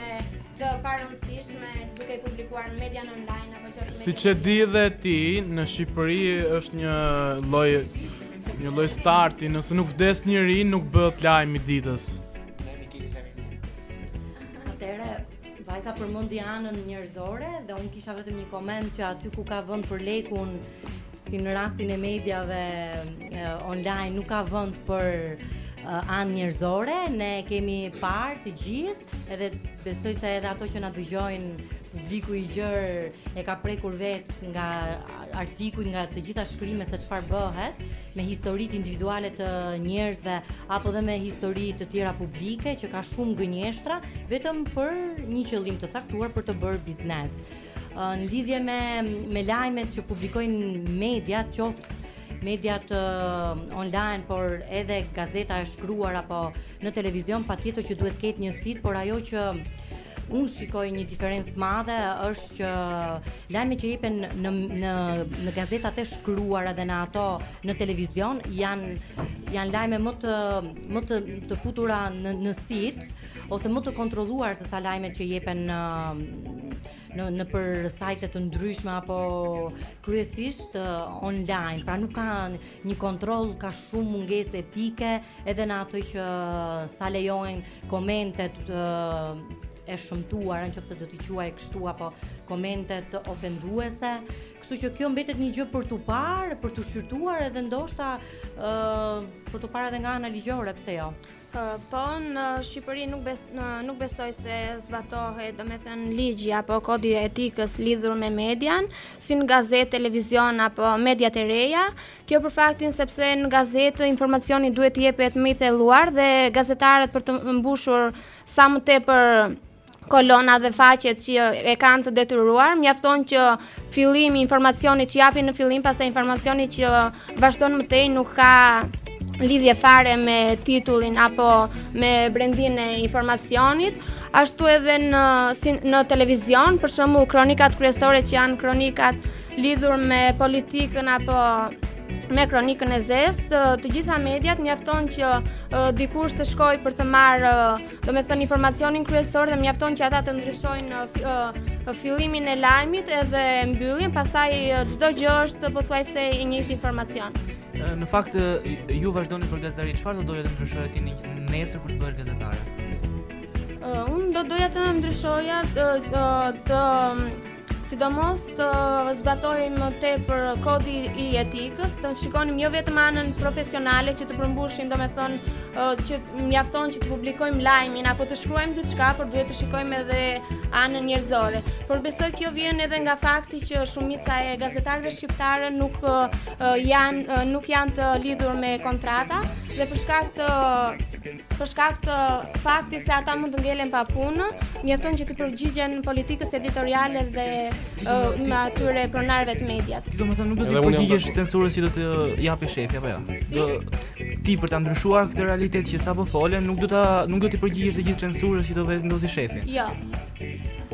të parëndësishme duke publikuar në median online apo që Siç e di dhe ti, në Shqipëri është një lloj një lloj starti, nëse nuk vdes njeri, nuk bëhet lajmi i ditës. Atëherë, vajza përmendi anën njerëzore dhe unë kisha vetëm një koment që aty ku ka vënd për lekun Si në rastin e mediave online nuk ka vend për anë njerëzore, ne kemi parë të gjithë, edhe besoj se edhe ato që na dëgjojnë publiku i gjërë e ka prekur vetë nga artikujt, nga të gjitha shkrimet se çfarë bëhet, me historitë individuale të njerëzve, apo dhe me histori të tjera publike, që ka shumë gënjeshtra, vetëm për një qëllim të caktuar për të bërë biznes. Në lidhje me, me lajmet që publikojnë mediat, qoftë mediat online, por edhe gazeta e shkruar apo në televizion, patjetër që duhet të ketë një sitë, por ajo që unë shikoj një diferencë të madhe është që lajmet që jepen në, në, në gazetat e shkruara dhe në ato në televizion, janë, janë lajme më të, më të, të futura në, në sitë, ose më të kontrolluar sesa lajmet që jepen në në nëpër sajte të ndryshme apo kryesisht uh, online, pra nuk ka një kontroll ka shumë mungesë etike edhe në atë që uh, sa lejojnë komentet uh, e shëmtuara në qoftë se do t'i quaj kështu apo komentet ofenduese. Kështu që kjo mbetet një gjë për t'u parë, për t'u shqyrtuar edhe ndoshta ë uh, për t'u parë edhe nga ana ligjore pse jo. Po, në Shqipëri nuk bes nuk besoj se zbatohet, domethënë ligji apo kodi i etikës lidhur me median, si në gazetë, televizion apo mediat e reja. Kjo për faktin sepse në gazetë informacioni duhet të jepet më i thelluar dhe gazetarët për të mbushur sa më tepër kolona dhe faqet që e kanë të detyruar, mjafton që fillimi i informacionit që japin në fillim, pastaj informacioni që vazhdon më tej nuk ka lidhje fare me titullin apo me brendinë e informacionit, ashtu edhe në si, në televizion, për shembull kronikat kryesore që janë kronikat lidhur me politikën apo me kronikën e zezë, të gjitha mediat mjafton që dikush të shkojë për të marrë domethënë informacionin kryesor dhe mjafton që ata të ndryshojnë fillimin e lajmit edhe mbylljen, pastaj çdo gjë është pothuajse i njëjtë informacion. Në fakt, ju vazhdoni për gazetari, çfarë do doje të ndryshoje ti nesër kur të bëhesh gazetare? Unë do doja të ndryshoja të... sidomos të zbatohej më tepër kodi i etikës, të shikonim jo vetëm anën profesionale që të përmbushim, domethënë që mjafton që të publikojmë lajmin apo të shkruajmë diçka, por duhet të shikojmë edhe anën njerëzore. Por besoj kjo vjen edhe nga fakti që shumica e gazetarëve shqiptarë nuk janë nuk janë të lidhur me kontrata dhe për shkak të për shkak të faktit se ata mund të ngelen pa punë, mjafton që t'i përgjigjen politikës editoriale dhe uh, me atyre pronarëve të medias. Ti domethënë nuk do t'i përgjigjesh censurës që do të japë shefi apo jo? Si? Do ti për ta ndryshuar këtë realitet që sapo fole, nuk do ta nuk do t'i përgjigjesh të gjithë censurës që do vendosi shefi. Jo.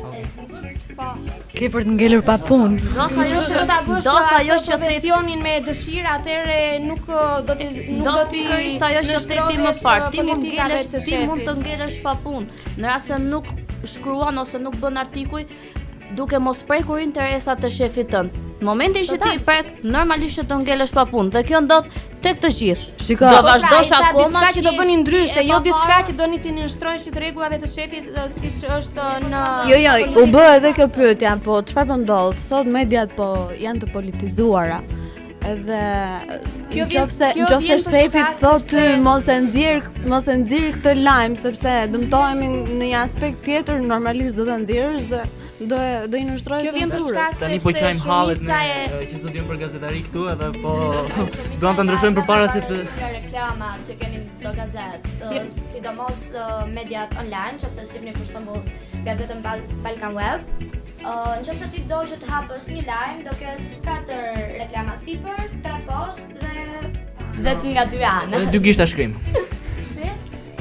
Po. Ke për të ngelur pa punë. Do sa jo që ta bësh. Do sa jo që profesionin me dëshirë, atëre nuk do të nuk do të ishte ajo që the ti më parë. Ti mund të ngelesh, ti mund të ngelesh pa punë. Në rast se nuk shkruan ose nuk bën artikuj duke mos prekur interesat e shefit tënd. Në momentin që ti i prek, normalisht që të ngelesh pa punë. Dhe kjo ndodh tek të gjithë. Shiko, do pra, vazhdosh pra, akoma diçka që do bëni ndryshe, jo diçka që doni t'i nënshtroheshit rregullave të shefit siç është në Jo, jo, u bë edhe kjo pyetja, po çfarë po ndodh? Sot mediat po janë të politizuara. Edhe qoftë se nëse shefi thotë ty mos e nxjerr, mos e nxjerr këtë lajm sepse dëmtohemi në një aspekt tjetër, normalisht do ta nxjerrësh dhe Do do i nënshtrohet Kjo vjen për shkak se tani po qajm hallet me që studiojmë për gazetari këtu edhe po duam ta ndryshojmë përpara se të reklama që keni në çdo gazetë, sidomos mediat online, qoftë se shihni për shembull gazetën Balkan Web, në qoftë se ti do që të hapësh një lajm, do kesh katër reklama sipër, tre poshtë, Dhe vetë nga dy anë. Dhe dy gishta shkrim. Si?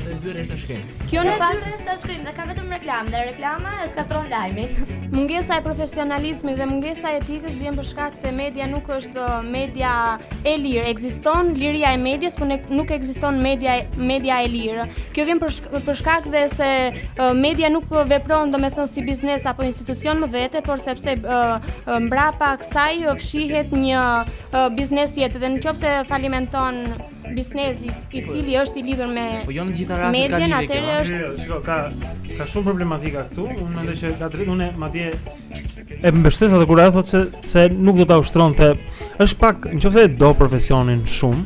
Dhe dy rreshta shkrim. Kjo në ka dy rreshta shkrim dhe ka vetëm reklamë, dhe reklama e shkatërron lajmin. Mungesa e profesionalizmit dhe mungesa e etikës vjen për shkak se media nuk është uh, media e lirë. Ekziston liria e medias, por nuk ekziston media media e lirë. Kjo vjen për shkak, për shkak dhe se uh, media nuk vepron domethënë si biznes apo institucion më vete, por sepse uh, mbrapa kësaj fshihet një biznes tjetër dhe në qofë se falimenton biznesi i cili është i lidhur me po jo në gjitha rastet ka lidhje kjo jo, është... jo, jo, ka, ka shumë problematika këtu unë mendoj që ka të drejtë unë madje e mbështesa dhe kur ajo thotë se, se nuk do ta ushtronte është pak në qofë se e do profesionin shumë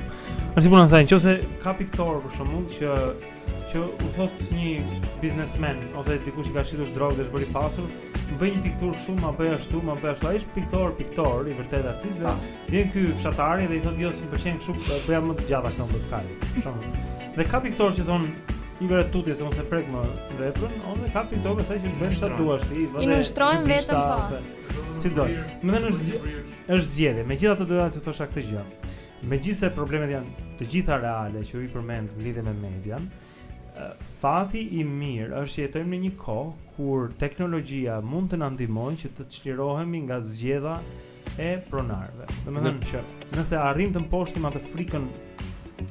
është si puna e asaj në qofë se ka piktorë për shembull që Që u thotë një biznesmen ose dikush që ka shitur drogë dhe është bërë i pasur, bëj një pikturë kështu, ma bëj ashtu, ma bëj ashtu. Ai është piktor, piktor i vërtetë artist. Dhe vjen ky fshatari dhe i thotë, "Jo, s'm pëlqen kështu, po bëja më të gjata këmbët të kalit." Për shembull. Dhe ka piktorë që thonë ik ore tutje se mos e prek më veprën, ose ka piktorë mesa që bën sa duash ti, vëre. I nënshtrojmë vetëm pa. Po. Si do. Me thënë është është zgjedhje. Megjithatë doja të thosha këtë gjë. Megjithëse problemet janë të gjitha reale që ju i përmend në lidhje me median, fati i mirë është që jetojmë në një kohë kur teknologjia mund të na ndihmojë që të çlirohemi nga zgjedha e pronarëve. Domethënë që nëse arrim të mposhtim atë frikën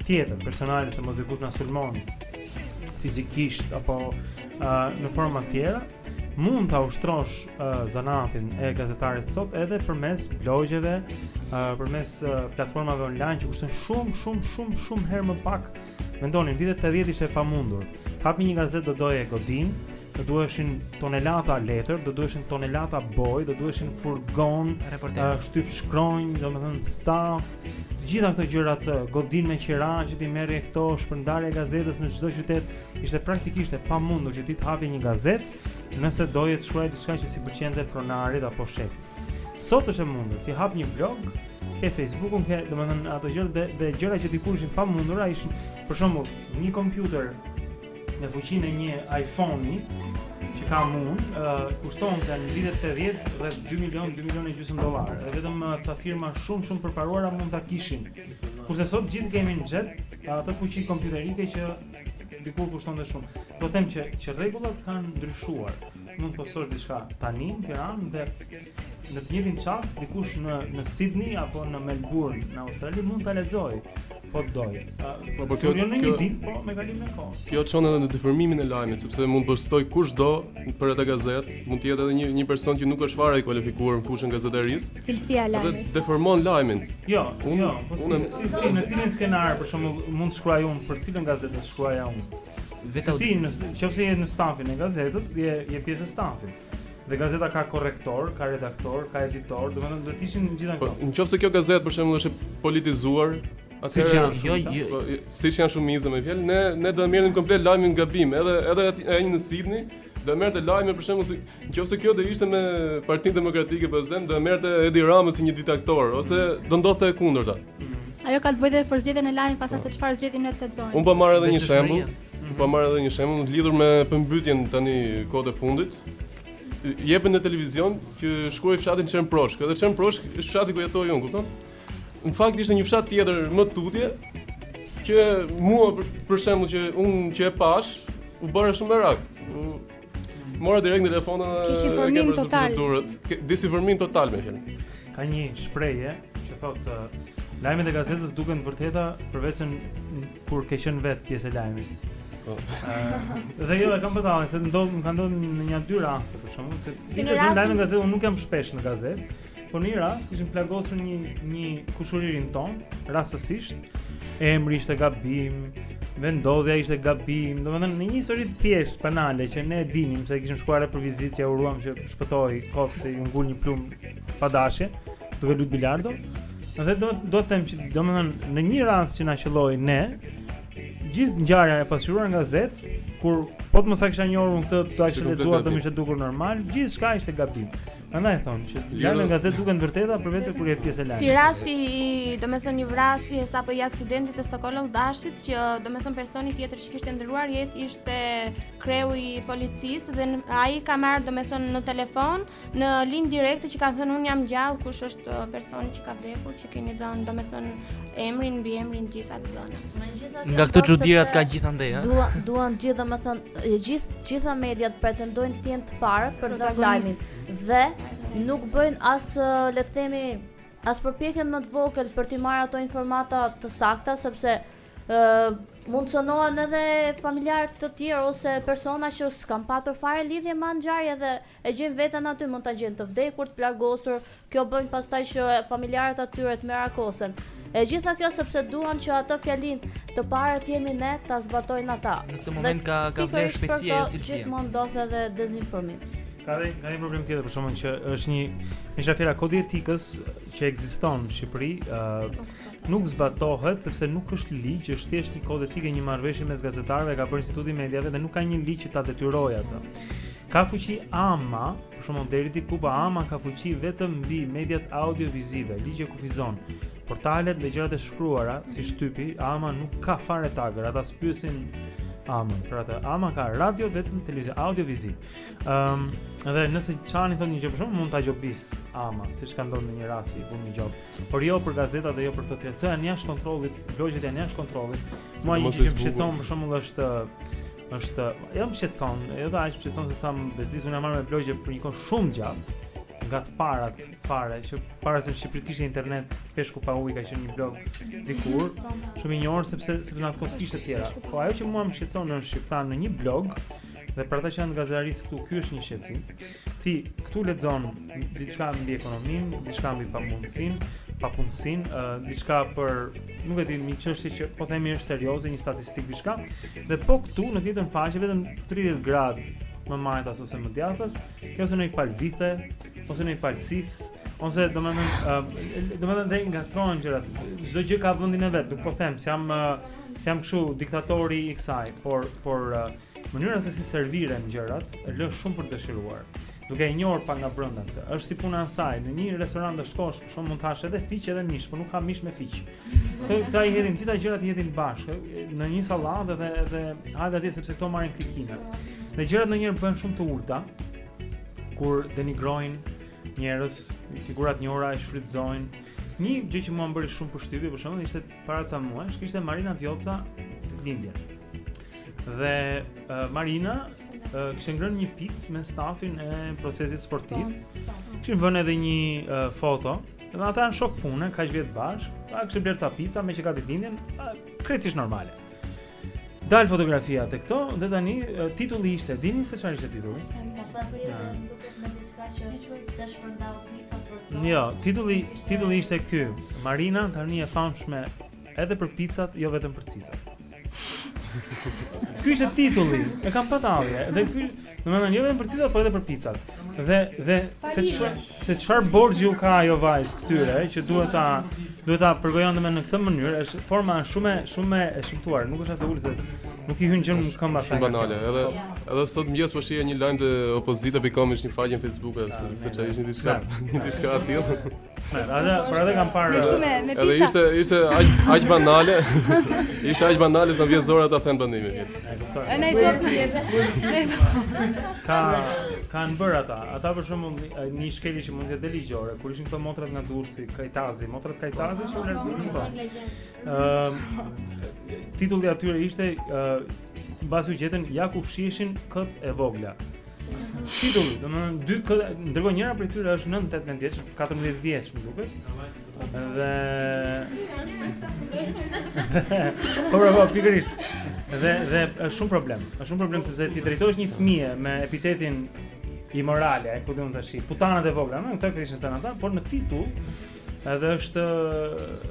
tjetër personale se mos dikush na sulmon fizikisht apo uh, në forma tjera, mund ta ushtrosh uh, zanatin e gazetarit sot edhe përmes blogjeve, uh, përmes uh, platformave online që kushtojnë shumë shumë shumë shumë herë më pak. Mendoni, në vitet 80 ishte e pamundur të hapje një gazetë do doje godinë, do duheshin tonelata letër, do duheshin tonelata bojë, do duheshin furgonë, reporterë, uh, shtypshkronjë, domethënë staf, të gjitha këto gjërat, godinë me qira që t'i merrje këto shpërndarja e gazetës në çdo qytet Ishte praktikisht e pamundur që ti të hapje një gazetë nëse doje të shkruaje diçka që s'i pëlqente pronarit apo shefit. Sot është e mundur, ti hap një blog, ke Facebookun, ke, domethënë ato gjëra dhe dhe gjëra që dikur ishin pamundura ishin për shembull një kompjuter me fuqinë e një iPhone-i që kam unë, uh, kushtonte në vitet 80 dhe 2 milion, 2 milion e gjysmë dollarë dhe vetëm uh, ca firma shumë shumë përparuara mund ta kishin kurse sot gjithë kemi në xhep atë fuqi kompjuterike që Dikur kushtonte shumë. Do them që që rregullat kanë ndryshuar. Mund të postosh diçka tani në Tiranë dhe në të njëjtin çast dikush në në Sydney apo në Melbourne, në Australi mund ta lexojë po të dojë. Po po kjo në një ditë, po me kalimin e kohës. Kjo çon edhe në deformimin e lajmit, sepse mund të postojë kushdo për atë gazetë, mund të jetë edhe një një person që nuk është fare i kualifikuar në fushën e gazetarisë. cilësia e lajmit. Edhe deformon lajmin. Jo, unë, jo, po unë, si, si, si, në cilin skenar, për shembull, mund të shkruaj unë, për cilën gazetë të shkruaj unë. Vetë ti, në qoftë se je në stafin e gazetës, je, je pjesë e stafit. Dhe gazeta ka korrektor, ka redaktor, ka editor, domethënë do të ishin të gjitha ato. Në qoftë se kjo gazetë, për shembull, është politizuar, Siç janë jo, jo. Po, siç janë shumë mizë me fjalë, ne, ne do e merrnim komplet lajmin nga bim, edhe, edhe ai një në Sidni, Do e merrte lajmin për shembull si nëse kjo do ishte me Partinë Demokratike për zem, do e merrte Edi Ramën si një diktator ose do ndodhte e kundërta. Ajo ka të bëjë me zgjedhjen e lajmit pas asaj çfarë zgjedhim ne të lexojmë. Unë po marr edhe një shembull. Unë po marr edhe një shembull lidhur me përmbytjen tani kohët e fundit. Jepen në televizion që shkruaj fshatin Çermproshk, edhe Çermproshk është fshati ku jetoj unë, kupton? Në fakt ishte një fshat tjetër më tutje që mua për, për shembull që unë që e pash u bëra shumë merak. Mora direkt në telefon dhe e ke përse procedurët. Disinformim total me qenë. Ka një shprehje që thotë lajmet e gazetës duken të vërteta përveç kur ke qenë vetë pjesë e lajmit. Po. Dhe jo, e kam për se ndodhë, më ka ndodhë në një dy raste, për shembull, se si në rast... Në lajme në gazetë, unë nuk jam shpesh në gazetë, Po në një rast ishin plagosur një një kushëririn tonë, rastësisht. Emri ishte gabim, vendodhja ishte gabim. Domethënë në një histori të thjeshtë penale që ne e dinim se kishim shkuar edhe për vizitë që uruam që shpëtoi kot se iu ngul një plumb pa dashje, duke lut bilardo. Dhe do do të them që domethënë në një rast që na qelloi ne, gjithë ngjarja e pasqyruar në gazetë, kur po të mos e kisha njohur unë këtë, do ta kisha lexuar, do më ishte dukur normal, gjithçka ishte gabim. Prandaj thon që lajmet në gazetë duken të vërteta përveç kur je pjesë e lajmit. Si rasti i, domethënë një vrasje apo i aksidentit të Sokol Olldashit që domethënë personi tjetër që kishte ndërruar jetë ishte kreu i policisë dhe ai ka marrë domethënë në telefon në linjë direkte që ka thënë un jam gjallë kush është personi që ka vdekur. Keni dhënë, domethënë, emrin, mbiemrin gjithë të dhënat. Nga këto çudirat ka gjithandej, ha? Duan, duan gjithë, domethënë, gjithë, gjitha mediat pretendojnë të jenë të parët për lajmin. Dhe nuk bëjnë as, le të themi, as përpjekjen më të vogël për të marrë ato informata të sakta, sepse uh, mund të cenohen edhe familjarë të tjerë ose persona që s'kanë patur fare lidhje me ngjarjen dhe E gjejnë veten aty, mund ta gjejnë të vdekur, të plagosur, kjo bën pastaj që familjarët e tyre të merakosen. E gjitha kjo sepse duan që atë fjalinë, të parët jemi ne, ta zbatojnë ata. Në këtë moment ka ka vlerë shpejtësia jo cilësia. Gjithmonë ndodh edhe dezinformim. Ka dhe ka një problem tjetër për shkakun që është një një shafira kodi i etikës që ekziston në Shqipëri, uh, nuk zbatohet sepse nuk është ligj, është thjesht një kod etike, një marrëveshje mes gazetarëve, e ka bërë Instituti i Mediave dhe nuk ka një ligj që ta detyrojë atë. Ka fuqi AMA, për shembull deri diku po AMA ka fuqi vetëm mbi mediat audiovizive, ligji e kufizon. Portalet dhe gjërat e shkruara si shtypi, AMA nuk ka fare tagër, ata s'pyesin AMA. Pra ata AMA ka radio vetëm televizion audioviziv. Ëm, um, dhe nëse Çani thotë një gjë për shembull mund ta gjobisë AMA, siç ka ndodhur në një rast i bën një gjobë. Por jo për gazetat dhe jo për të tjerë. Këto janë jashtë kontrollit, blogjet janë jashtë kontrollit. Mua një gjë që më shqetëson për shembull është Është, jo më shqetëson, jo dhe aq më shqetëson se sa më bezdis, unë jam marrë me blogje për një kohë shumë gjatë, nga të parat fare, që para se në Shqipëri të kishte internet, Peshku pa ujë ka qenë një blog dikur, shumë i njohur sepse sepse në atë kohë s'kishte të tjera. Po ajo që mua më shqetëson në shqiptar në një blog, dhe për ata që janë të gazetarisë këtu, ky është një shqetësim. Ti këtu lexon diçka mbi ekonominë, diçka mbi pamundësinë, papunësinë, uh, diçka për, nuk e di, një çështje që po themi është serioze, një statistikë diçka. Dhe po këtu në të njëjtën faqe vetëm 30 gradë më majtas ose më djathtas, ke ose ndonjë palë vithe, ose ndonjë palë sisë, ose domethënë, uh, domethënë dhe ngatërrohen gjërat, çdo gjë ka vendin e vet, nuk po them, s'jam, uh, s'jam kështu diktatori i kësaj, por, por uh, Mënyra se si serviren gjërat lë shumë për të dëshiruar. Duke e njohur pak nga brenda këtë, është si puna e asaj. Në një restorant të shkosh, për shembull mund të hash edhe fiq edhe mish, por nuk ka mish me fiq. Këto këta i hedhin gjitha gjërat i hedhin bashkë në një sallatë dhe edhe hajde atje sepse këto marrin klikime. Dhe gjërat ndonjëherë bëhen shumë të ulta kur denigrojnë njerëz, figura të njohura i shfrytëzojnë. Një gjë që mua më bëri shumë përshtypje për shembull ishte Para ca muajsh kishte Marina Vjollca ditëlindjen. Dhe uh, Marina uh, kishte ngrënë një picë me stafin e Procesit Sportiv. Po, po. Kishin vënë edhe një uh, foto. Dhe ata janë shokë pune, kaq vjet bashkë. Ata kishin blerë ca pica meqë ka ditëlindjen, krejtësisht normale. Del fotografia te këto dhe tani titulli ishte, dini se çfarë ishte titulli? Jo, titulli titulli ishte ky. Marina tani e famshme edhe për picat, jo vetëm për cicat. Ky ishte titulli. E kam pa tallje. Dhe ky Domethënë jo vetëm për cicat, por edhe për picat. Dhe dhe se çfarë se çfarë borxhi u ka ajo vajzë këtyre që duhet ta duhet ta përgojojnë domethënë në këtë mënyrë, është forma shumë shumë e shëmtuar, nuk është as e ulët se nuk i hyn gjemb në këmbë asaj. Shumë banale, edhe edhe sot mëngjes po shihja një lajm te opozita pikë com ishte një faqe në Facebook se se çfarë ishte diçka, diçka aty. Edhe por edhe kam parë edhe ishte ishte aq aq banale. Ishte aq banale sa vjen zor ta them bandimin. E kuptoj. Ai nuk do të jetë. Ka kanë bërë ata. Ata për shembull një shkelje që mund të jetë ligjore, kur ishin këto motrat nga Durrësi, Kajtazi, motrat Kajtazi që humbën në Durrës. Ëm titulli atyre ishte ë mbasi u gjetën ja ku fshiheshin kët e vogla. Titull, domethënë dy këta, ndërkohë njëra prej tyre është 9-18 vjeç, 14 vjeç më duket. Dhe Po pra, po pikërisht. Dhe dhe është shumë problem. Është shumë problem sepse t'i drejtohesh një fëmije me epitetin imorale, ku do të tash, putanat e vogla, më këta që ishin tani ata, por në titull edhe është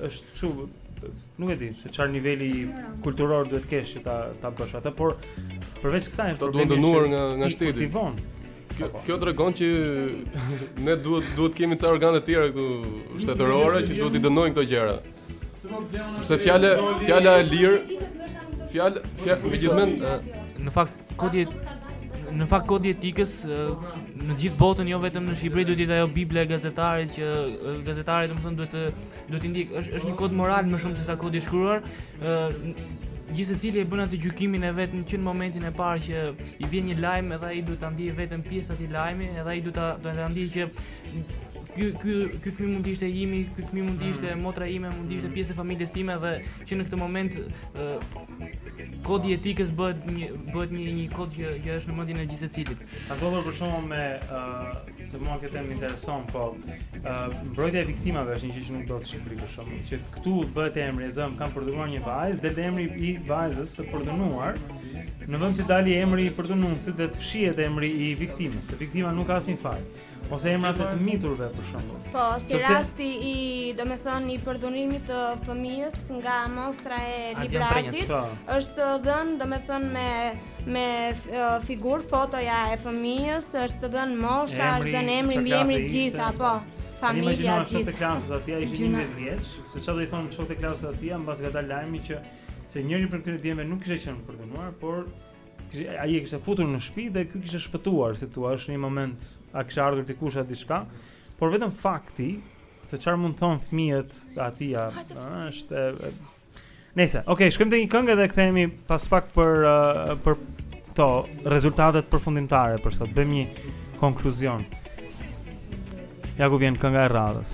është çu Nuk e di se çfarë niveli kulturor duhet të kesh që ta ta bësh atë, por përveç kësaj është problemi. Duhet dënuar nga nga shteti. Kjo po, po. kjo tregon që ne duhet duhet kemi ca organe të tjera këtu shtetërore që duhet i dënojnë këto gjëra. Sepse fjala fjala e lirë fjalë fjalë megjithmend në fakt Kodi në fakt kodi i etikës në gjithë botën jo vetëm në Shqipëri duhet të jetë ajo bibla e gazetarit që gazetari domethënë duhet të duhet të ndjek është është një kod moral më shumë se sa kodi i shkruar gjithsecili e bën atë gjykimin e vet në që momentin e parë që i vjen një lajm edhe ai duhet ta ndjejë vetëm pjesë e atij lajmi edhe ai duhet ta duhet ta ndjejë që ky ky ky fëmijë mund të ishte imi, ky fëmijë mund të ishte mm. motra ime, mund të ishte mm. pjesë e familjes time dhe që në këtë moment Kodi i etikës bëhet një bëhet një një kod që që është në mendjen e gjithsecilit. Ka ndodhur për shembull me ë uh, se mua këtë më intereson, po ë uh, mbrojtja e viktimave është një gjë që nuk ndodh në Shqipëri për shembull. Që këtu bëhet emri, e zëm, kanë përdhunuar një vajzë, del emri i vajzës së përdhunuar. Në vend të dalë emri i përdhunuesit dhe të fshihet emri i viktimës, se viktima nuk ka asnjë faj. Ose emrat e të miturve për shembull. Po, si rasti i, domethënë, i përdhunimit të fëmijës nga monstra e Librazhdit, po. është dhënë, domethënë, me me figurë fotoja e fëmijës, është dhënë mosha, është dhënë emri, mbiemri, të gjitha, po. po. Familja gjithë. Imagjino shokët e klasës atij, ai ishte 11 vjeç, se çfarë do i thonë shokët e klasës atij, mbasi ka dalë lajmi që se njëri prej këtyre djemve nuk kishte qenë përdhunuar, por Kishte ai e kishte futur në shtëpi dhe ky kishte shpëtuar, si thua, është një moment a kishte ardhur dikush a diçka, por vetëm fakti se çfarë mund të thonë fëmijët atija, është e... Nëse, ok, shkojmë te një këngë dhe kthehemi pas pak për uh, për këto rezultatet përfundimtare për sot. Bëjmë një konkluzion. Ja ku vjen kënga e radhës.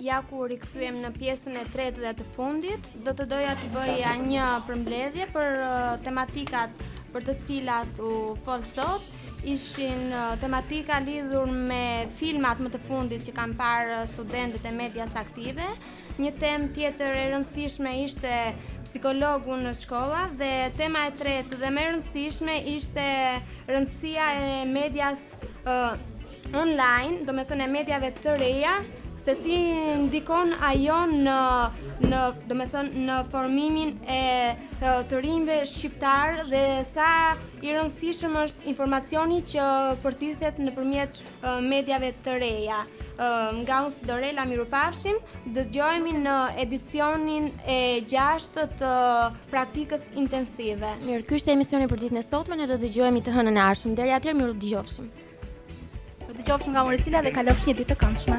Ja ku u rikthyem në pjesën e tretë dhe të fundit, do të doja të bëja një përmbledhje për tematikat për të cilat u fol sot ishin uh, tematika lidhur me filmat më të fundit që kanë parë uh, studentët e medias aktive. Një temë tjetër e rëndësishme ishte psikologu në shkolla dhe tema e tretë dhe më e rëndësishme ishte rëndësia e medias online, domethënë e mediave të reja, se si ndikon ajo në në domethënë në formimin e të rinjve shqiptarë dhe sa i rëndësishëm është informacioni që përthithet nëpërmjet mediave të reja. Nga unë Sidorela mirupafshim, dëgjohemi në edicionin e 6 të praktikës intensive. Mirë, ky ishte emisioni për ditën e sotme, ne do të dëgjohemi të hënën e ardhshme. Deri atëherë mirudëgjofshim. Ju dëgjofshim nga Morisila dhe kalofshi një ditë të këndshme.